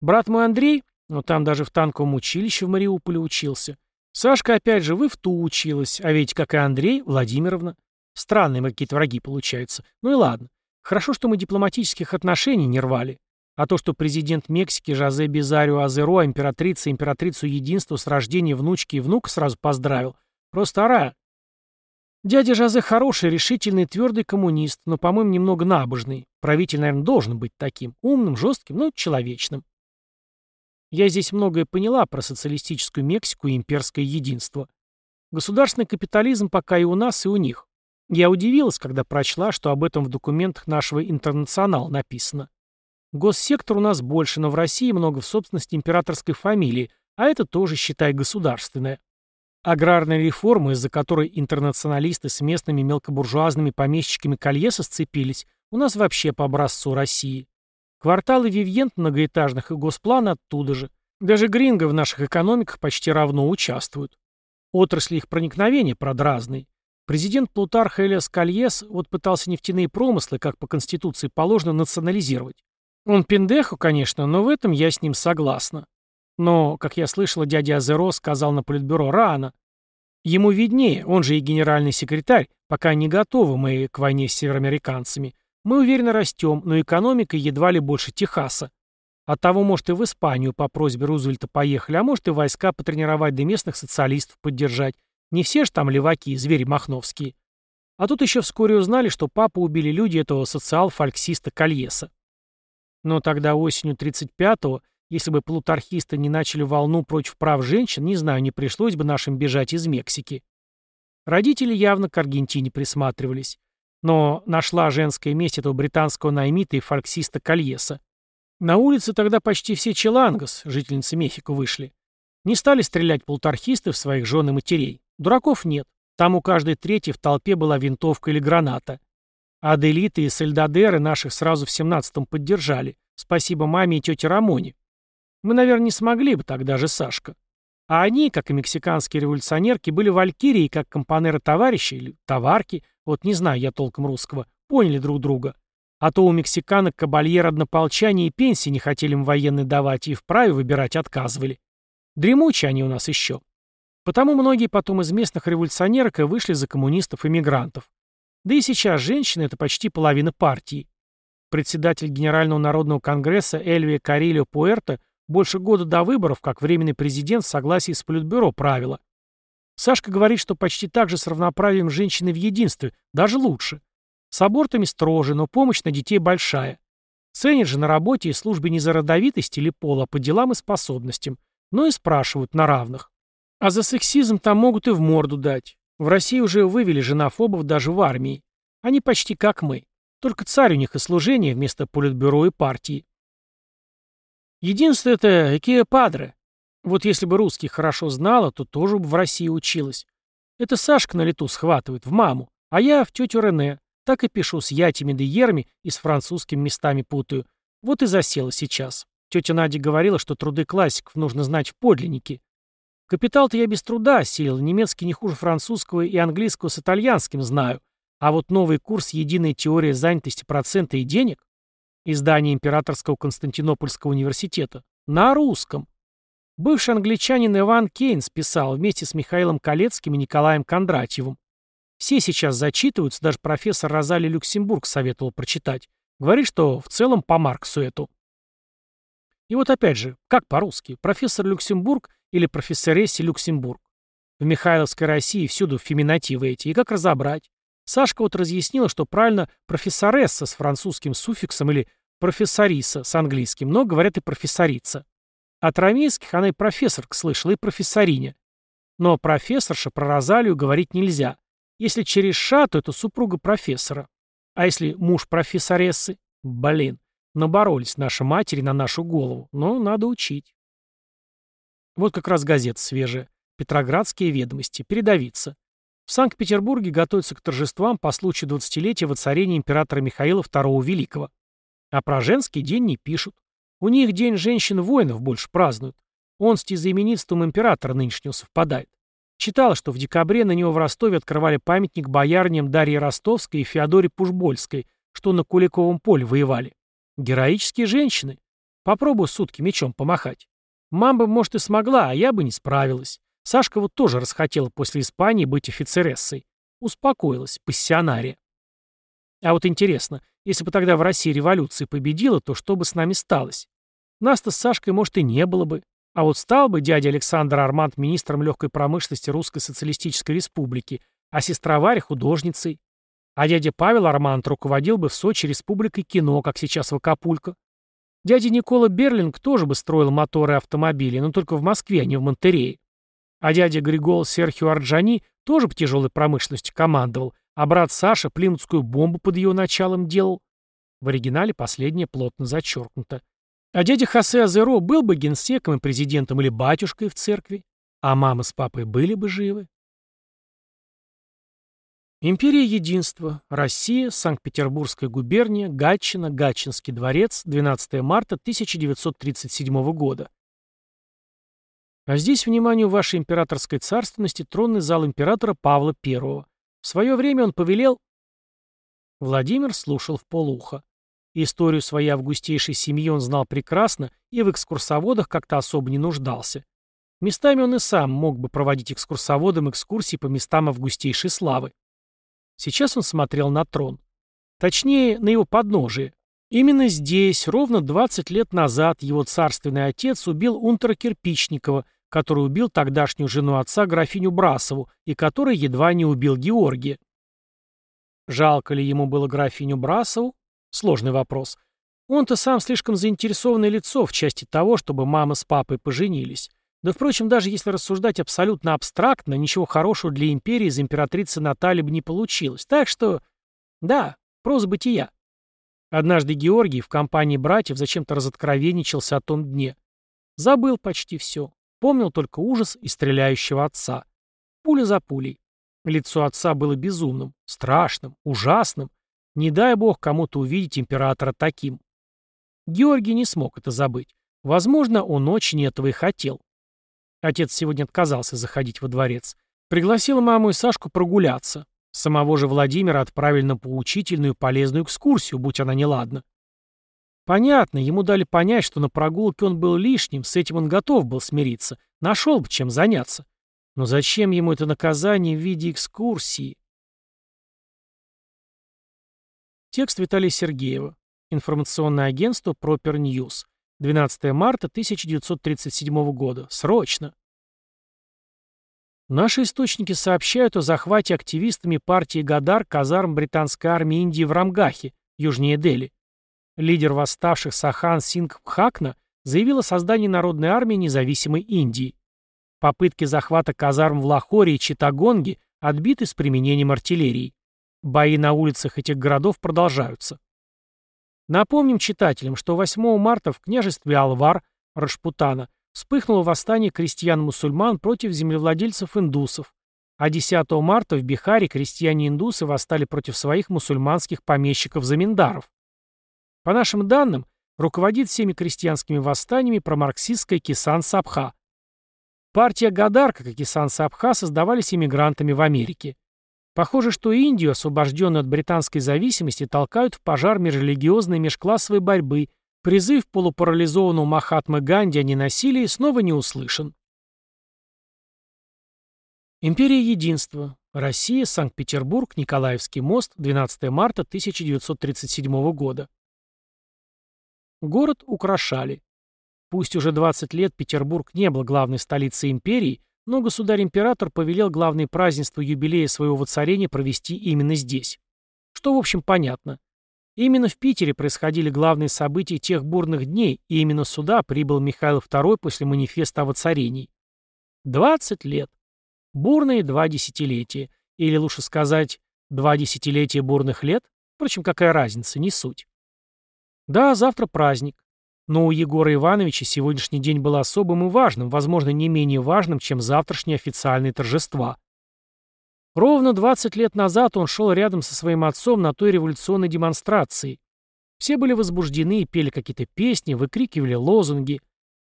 Брат мой Андрей, но там даже в танковом училище в Мариуполе учился. Сашка опять же вы в ту училась, а ведь, как и Андрей, Владимировна. Странные мы какие-то враги получаются. Ну и ладно. Хорошо, что мы дипломатических отношений не рвали. А то, что президент Мексики Жозе Бизарио Азеро, императрица императрицу единства с рождения внучки и внука сразу поздравил. Просто ара. Дядя Жозе хороший, решительный, твердый коммунист, но, по-моему, немного набожный. Правитель, наверное, должен быть таким. Умным, жестким, но человечным. Я здесь многое поняла про социалистическую Мексику и имперское единство. Государственный капитализм пока и у нас, и у них. Я удивилась, когда прочла, что об этом в документах нашего интернационала написано. Госсектор у нас больше, но в России много в собственности императорской фамилии, а это тоже, считай, государственное. Аграрная реформа, из-за которой интернационалисты с местными мелкобуржуазными помещиками Кольеса сцепились, у нас вообще по образцу России. Кварталы Вивьент многоэтажных и госплан оттуда же. Даже гринго в наших экономиках почти равно участвуют. Отрасли их проникновения, правда, разные. Президент Плутарх Элиас Кольес вот пытался нефтяные промыслы, как по Конституции положено, национализировать. Он пиндеху, конечно, но в этом я с ним согласна. Но, как я слышала, дядя Азеро сказал на политбюро рано. Ему виднее, он же и генеральный секретарь, пока не готовы мы к войне с североамериканцами. Мы уверенно растем, но экономика едва ли больше Техаса. Оттого, может, и в Испанию по просьбе Рузвельта поехали, а может, и войска потренировать, да местных социалистов поддержать. Не все же там леваки, звери махновские. А тут еще вскоре узнали, что папу убили люди этого социал-фальксиста Кальеса. Но тогда осенью 35-го, если бы плутархисты не начали волну против прав женщин, не знаю, не пришлось бы нашим бежать из Мексики. Родители явно к Аргентине присматривались. Но нашла женская месть этого британского наймита и фальксиста Кальеса. На улице тогда почти все челангос, жительницы Мехико, вышли. Не стали стрелять полтархисты в своих жен и матерей. Дураков нет. Там у каждой третьей в толпе была винтовка или граната. Аделиты и Сальдадеры наших сразу в семнадцатом поддержали. Спасибо маме и тете Рамоне. Мы, наверное, не смогли бы тогда же Сашка. А они, как и мексиканские революционерки, были валькирии, как компанеры товарищи или товарки, вот не знаю я толком русского, поняли друг друга. А то у мексиканок кабальер однополчане и пенсии не хотели им военные давать и вправе выбирать отказывали. Дремучие они у нас еще. Потому многие потом из местных революционерок и вышли за коммунистов-иммигрантов. Да и сейчас женщины — это почти половина партии. Председатель Генерального народного конгресса Эльвия Карильо Пуэрто больше года до выборов, как временный президент в согласии с Политбюро правила. Сашка говорит, что почти так же с равноправием женщины в единстве, даже лучше. С абортами строже, но помощь на детей большая. Ценят же на работе и службе не за родовитость или пол, а по делам и способностям. Но и спрашивают на равных. А за сексизм там могут и в морду дать. В России уже вывели женофобов даже в армии. Они почти как мы. Только царь у них и служение вместо политбюро и партии. Единственное это Экея Падре. Вот если бы русский хорошо знала, то тоже бы в России училась. Это Сашка на лету схватывает, в маму, а я в тетю Рене. Так и пишу с ятями да ерми и с французскими местами путаю. Вот и засела сейчас. Тетя Надя говорила, что труды классиков нужно знать в подлиннике. Капитал-то я без труда осилил, немецкий не хуже французского и английского с итальянским знаю. А вот новый курс «Единая теория занятости процента и денег» издание Императорского Константинопольского университета на русском. Бывший англичанин Иван Кейнс писал вместе с Михаилом Калецким и Николаем Кондратьевым. Все сейчас зачитываются, даже профессор Розали Люксембург советовал прочитать. Говорит, что в целом по Марксу эту. И вот опять же, как по-русски, профессор Люксембург или профессоресси Люксембург? В Михайловской России всюду феминативы эти, и как разобрать? Сашка вот разъяснила, что правильно профессоресса с французским суффиксом или профессориса с английским, но говорят и профессорица. От рамейских она и профессорка слышала, и профессориня. Но профессорша про Розалию говорить нельзя. Если через ша, то это супруга профессора. А если муж профессорессы? Блин, наборолись наши матери на нашу голову. Но надо учить. Вот как раз газета свежая. Петроградские ведомости. Передавиться. В Санкт-Петербурге готовятся к торжествам по случаю 20-летия воцарения императора Михаила II Великого. А про женский день не пишут. У них день женщин-воинов больше празднуют. Он с тезаименитством императора нынешнего совпадает. Читала, что в декабре на него в Ростове открывали памятник боярням Дарье Ростовской и Феодоре Пушбольской, что на Куликовом поле воевали. Героические женщины. Попробую сутки мечом помахать. Мама бы, может, и смогла, а я бы не справилась. Сашка вот тоже расхотела после Испании быть офицерессой. Успокоилась, пассионария. А вот интересно, если бы тогда в России революция победила, то что бы с нами сталось? Нас-то с Сашкой, может, и не было бы. А вот стал бы дядя Александр Арманд министром легкой промышленности Русской Социалистической Республики, а сестра Варя художницей. А дядя Павел Арманд руководил бы в Сочи республикой кино, как сейчас в Акапулько. Дядя Никола Берлинг тоже бы строил моторы автомобили, но только в Москве, а не в Монтерее. А дядя Григол Серхио Арджани тоже по тяжелой промышленности командовал, а брат Саша плимутскую бомбу под его началом делал. В оригинале последнее плотно зачеркнуто. А дядя Хосе Азеро был бы генсеком и президентом или батюшкой в церкви, а мама с папой были бы живы. Империя Единства. Россия. Санкт-Петербургская губерния. Гатчина. Гатчинский дворец. 12 марта 1937 года. А здесь, вниманию вашей императорской царственности, тронный зал императора Павла I. В свое время он повелел... Владимир слушал в полуха. Историю своей августейшей семьи он знал прекрасно и в экскурсоводах как-то особо не нуждался. Местами он и сам мог бы проводить экскурсоводам экскурсии по местам августейшей славы. Сейчас он смотрел на трон. Точнее, на его подножие. Именно здесь, ровно 20 лет назад, его царственный отец убил унтера Кирпичникова, который убил тогдашнюю жену отца графиню Брасову и который едва не убил Георгия. Жалко ли ему было графиню Брасову? Сложный вопрос. Он-то сам слишком заинтересованное лицо в части того, чтобы мама с папой поженились. Да, впрочем, даже если рассуждать абсолютно абстрактно, ничего хорошего для империи из императрицы Натальи бы не получилось. Так что, да, проза бытия. Однажды Георгий в компании братьев зачем-то разоткровенничался о том дне. Забыл почти все. Помнил только ужас и стреляющего отца. Пуля за пулей. Лицо отца было безумным, страшным, ужасным. Не дай бог кому-то увидеть императора таким. Георгий не смог это забыть. Возможно, он очень этого и хотел. Отец сегодня отказался заходить во дворец. Пригласил маму и Сашку прогуляться. Самого же Владимира отправили на поучительную полезную экскурсию, будь она неладна. Понятно, ему дали понять, что на прогулке он был лишним, с этим он готов был смириться, нашел бы чем заняться. Но зачем ему это наказание в виде экскурсии? Текст Виталия Сергеева. Информационное агентство Proper News. 12 марта 1937 года. Срочно. Наши источники сообщают о захвате активистами партии Гадар казарм британской армии Индии в Рамгахе, южнее Дели. Лидер восставших Сахан Сингх Пхакна заявил о создании Народной армии независимой Индии. Попытки захвата казарм в Лахоре и Читагонге отбиты с применением артиллерии. Бои на улицах этих городов продолжаются. Напомним читателям, что 8 марта в княжестве Алвар, Рашпутана, вспыхнуло восстание крестьян-мусульман против землевладельцев-индусов, а 10 марта в Бихаре крестьяне-индусы восстали против своих мусульманских помещиков-заминдаров. По нашим данным, руководит всеми крестьянскими восстаниями промарксистская Кисан Сабха. Партия Гадар, как и Кисан Сабха, создавались иммигрантами в Америке. Похоже, что Индию, освобожденную от британской зависимости, толкают в пожар межрелигиозной межклассовой борьбы. Призыв полупарализованного Махатмы Ганди о ненасилии снова не услышан. Империя Единства. Россия, Санкт-Петербург, Николаевский мост, 12 марта 1937 года. Город украшали. Пусть уже 20 лет Петербург не был главной столицей империи, но государь-император повелел главные празднества юбилея своего воцарения провести именно здесь. Что, в общем, понятно. Именно в Питере происходили главные события тех бурных дней, и именно сюда прибыл Михаил II после манифеста о воцарении. 20 лет. Бурные два десятилетия. Или лучше сказать, два десятилетия бурных лет? Впрочем, какая разница, не суть. Да, завтра праздник. Но у Егора Ивановича сегодняшний день был особым и важным, возможно, не менее важным, чем завтрашние официальные торжества. Ровно 20 лет назад он шел рядом со своим отцом на той революционной демонстрации. Все были возбуждены и пели какие-то песни, выкрикивали лозунги.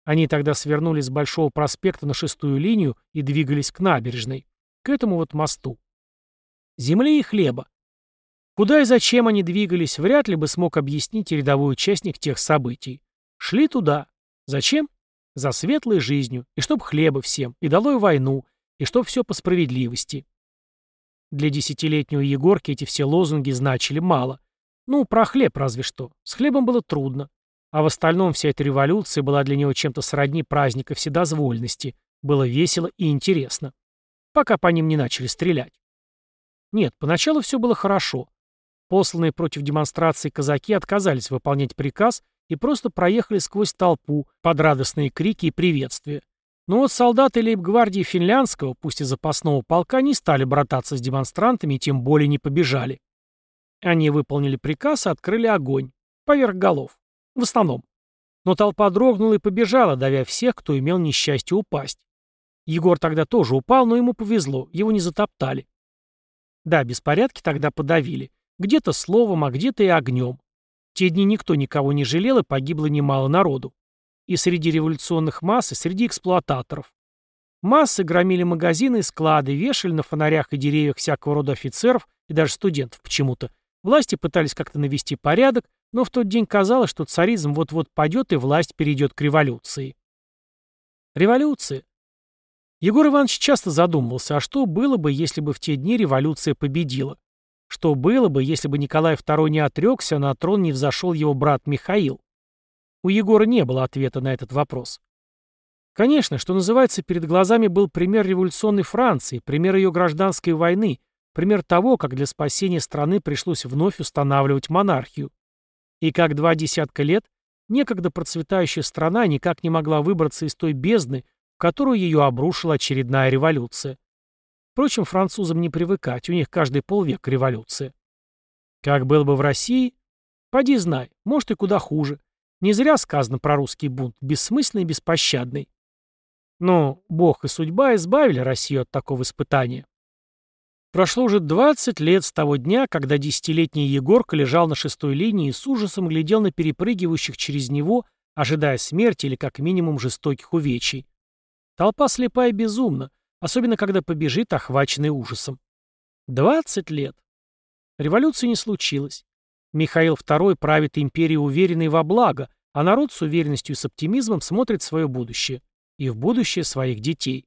Они тогда свернули с Большого проспекта на шестую линию и двигались к набережной, к этому вот мосту. Земли и хлеба. Куда и зачем они двигались, вряд ли бы смог объяснить рядовой участник тех событий. Шли туда. Зачем? За светлой жизнью, и чтоб хлеба всем, и долой войну, и чтоб все по справедливости. Для десятилетнего Егорки эти все лозунги значили мало. Ну, про хлеб разве что. С хлебом было трудно. А в остальном вся эта революция была для него чем-то сродни праздника вседозвольности. Было весело и интересно. Пока по ним не начали стрелять. Нет, поначалу все было хорошо. Посланные против демонстрации казаки отказались выполнять приказ и просто проехали сквозь толпу под радостные крики и приветствия. Но вот солдаты лейб-гвардии финляндского, пусть и запасного полка, не стали брататься с демонстрантами и тем более не побежали. Они выполнили приказ и открыли огонь. Поверх голов. В основном. Но толпа дрогнула и побежала, давя всех, кто имел несчастье упасть. Егор тогда тоже упал, но ему повезло, его не затоптали. Да, беспорядки тогда подавили. Где-то словом, а где-то и огнем те дни никто никого не жалел, и погибло немало народу. И среди революционных масс, и среди эксплуататоров. Массы громили магазины и склады, вешали на фонарях и деревьях всякого рода офицеров и даже студентов почему-то. Власти пытались как-то навести порядок, но в тот день казалось, что царизм вот-вот падет и власть перейдет к революции. Революция. Егор Иванович часто задумывался, а что было бы, если бы в те дни революция победила? Что было бы, если бы Николай II не отрекся, на трон не взошел его брат Михаил? У Егора не было ответа на этот вопрос. Конечно, что называется, перед глазами был пример революционной Франции, пример ее гражданской войны, пример того, как для спасения страны пришлось вновь устанавливать монархию. И как два десятка лет некогда процветающая страна никак не могла выбраться из той бездны, в которую ее обрушила очередная революция. Впрочем, французам не привыкать, у них каждый полвек революция. Как было бы в России? Поди знай, может и куда хуже. Не зря сказано про русский бунт, бессмысленный и беспощадный. Но Бог и судьба избавили Россию от такого испытания. Прошло уже 20 лет с того дня, когда десятилетний Егорка лежал на шестой линии и с ужасом глядел на перепрыгивающих через него, ожидая смерти или как минимум жестоких увечий. Толпа слепая безумна, особенно когда побежит, охваченный ужасом. 20 лет. Революции не случилось. Михаил II правит империей уверенной во благо, а народ с уверенностью и с оптимизмом смотрит в свое будущее и в будущее своих детей.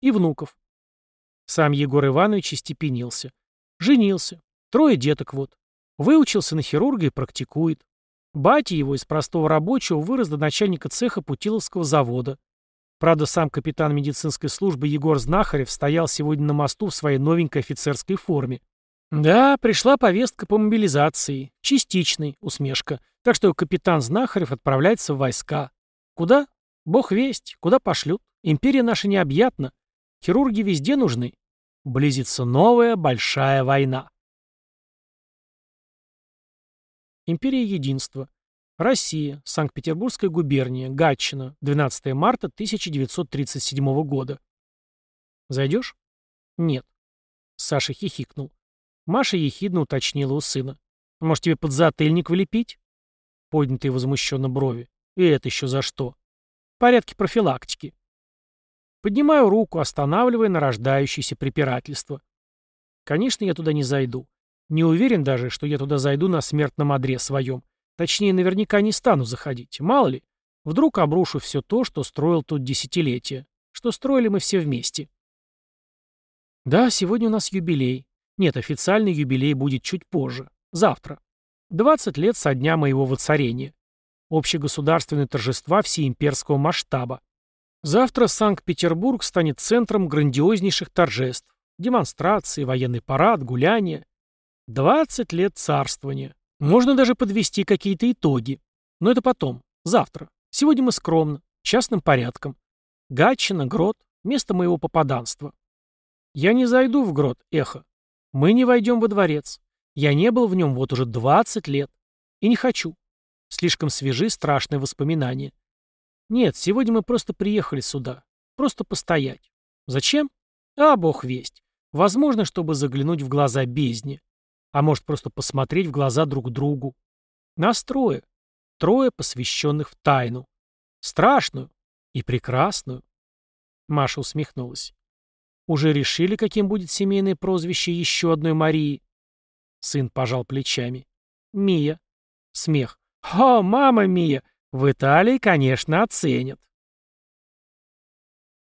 И внуков. Сам Егор Иванович остепенился. Женился. Трое деток вот. Выучился на хирурга и практикует. Батя его из простого рабочего вырос до начальника цеха Путиловского завода. Правда, сам капитан медицинской службы Егор Знахарев стоял сегодня на мосту в своей новенькой офицерской форме. Да, пришла повестка по мобилизации. Частичный, усмешка. Так что капитан Знахарев отправляется в войска. Куда? Бог весть, куда пошлют. Империя наша необъятна. Хирурги везде нужны. Близится новая большая война. Империя Единства. Россия. Санкт-Петербургская губерния. Гатчина. 12 марта 1937 года. Зайдешь? Нет. Саша хихикнул. Маша ехидно уточнила у сына. Может, тебе подзатыльник влепить? Поднятые возмущенно брови. И это еще за что? порядке профилактики. Поднимаю руку, останавливая нарождающееся препирательство. Конечно, я туда не зайду. Не уверен даже, что я туда зайду на смертном одре своем. Точнее, наверняка не стану заходить. Мало ли, вдруг обрушу все то, что строил тут десятилетия. Что строили мы все вместе. Да, сегодня у нас юбилей. Нет, официальный юбилей будет чуть позже. Завтра. 20 лет со дня моего воцарения общегосударственные торжества всеимперского масштаба. Завтра Санкт-Петербург станет центром грандиознейших торжеств, демонстраций, военный парад, гуляния. 20 лет царствования. Можно даже подвести какие-то итоги. Но это потом, завтра. Сегодня мы скромно, частным порядком. Гатчина, Грот, место моего попаданства. Я не зайду в Грот, эхо. Мы не войдем во дворец. Я не был в нем вот уже 20 лет. И не хочу. Слишком свежи страшные воспоминания. Нет, сегодня мы просто приехали сюда. Просто постоять. Зачем? А, бог весть. Возможно, чтобы заглянуть в глаза бездне. А может, просто посмотреть в глаза друг другу. Нас трое. Трое, посвященных в тайну. Страшную и прекрасную. Маша усмехнулась. Уже решили, каким будет семейное прозвище еще одной Марии? Сын пожал плечами. Мия. Смех. «О, мама Мия, в Италии, конечно, оценят».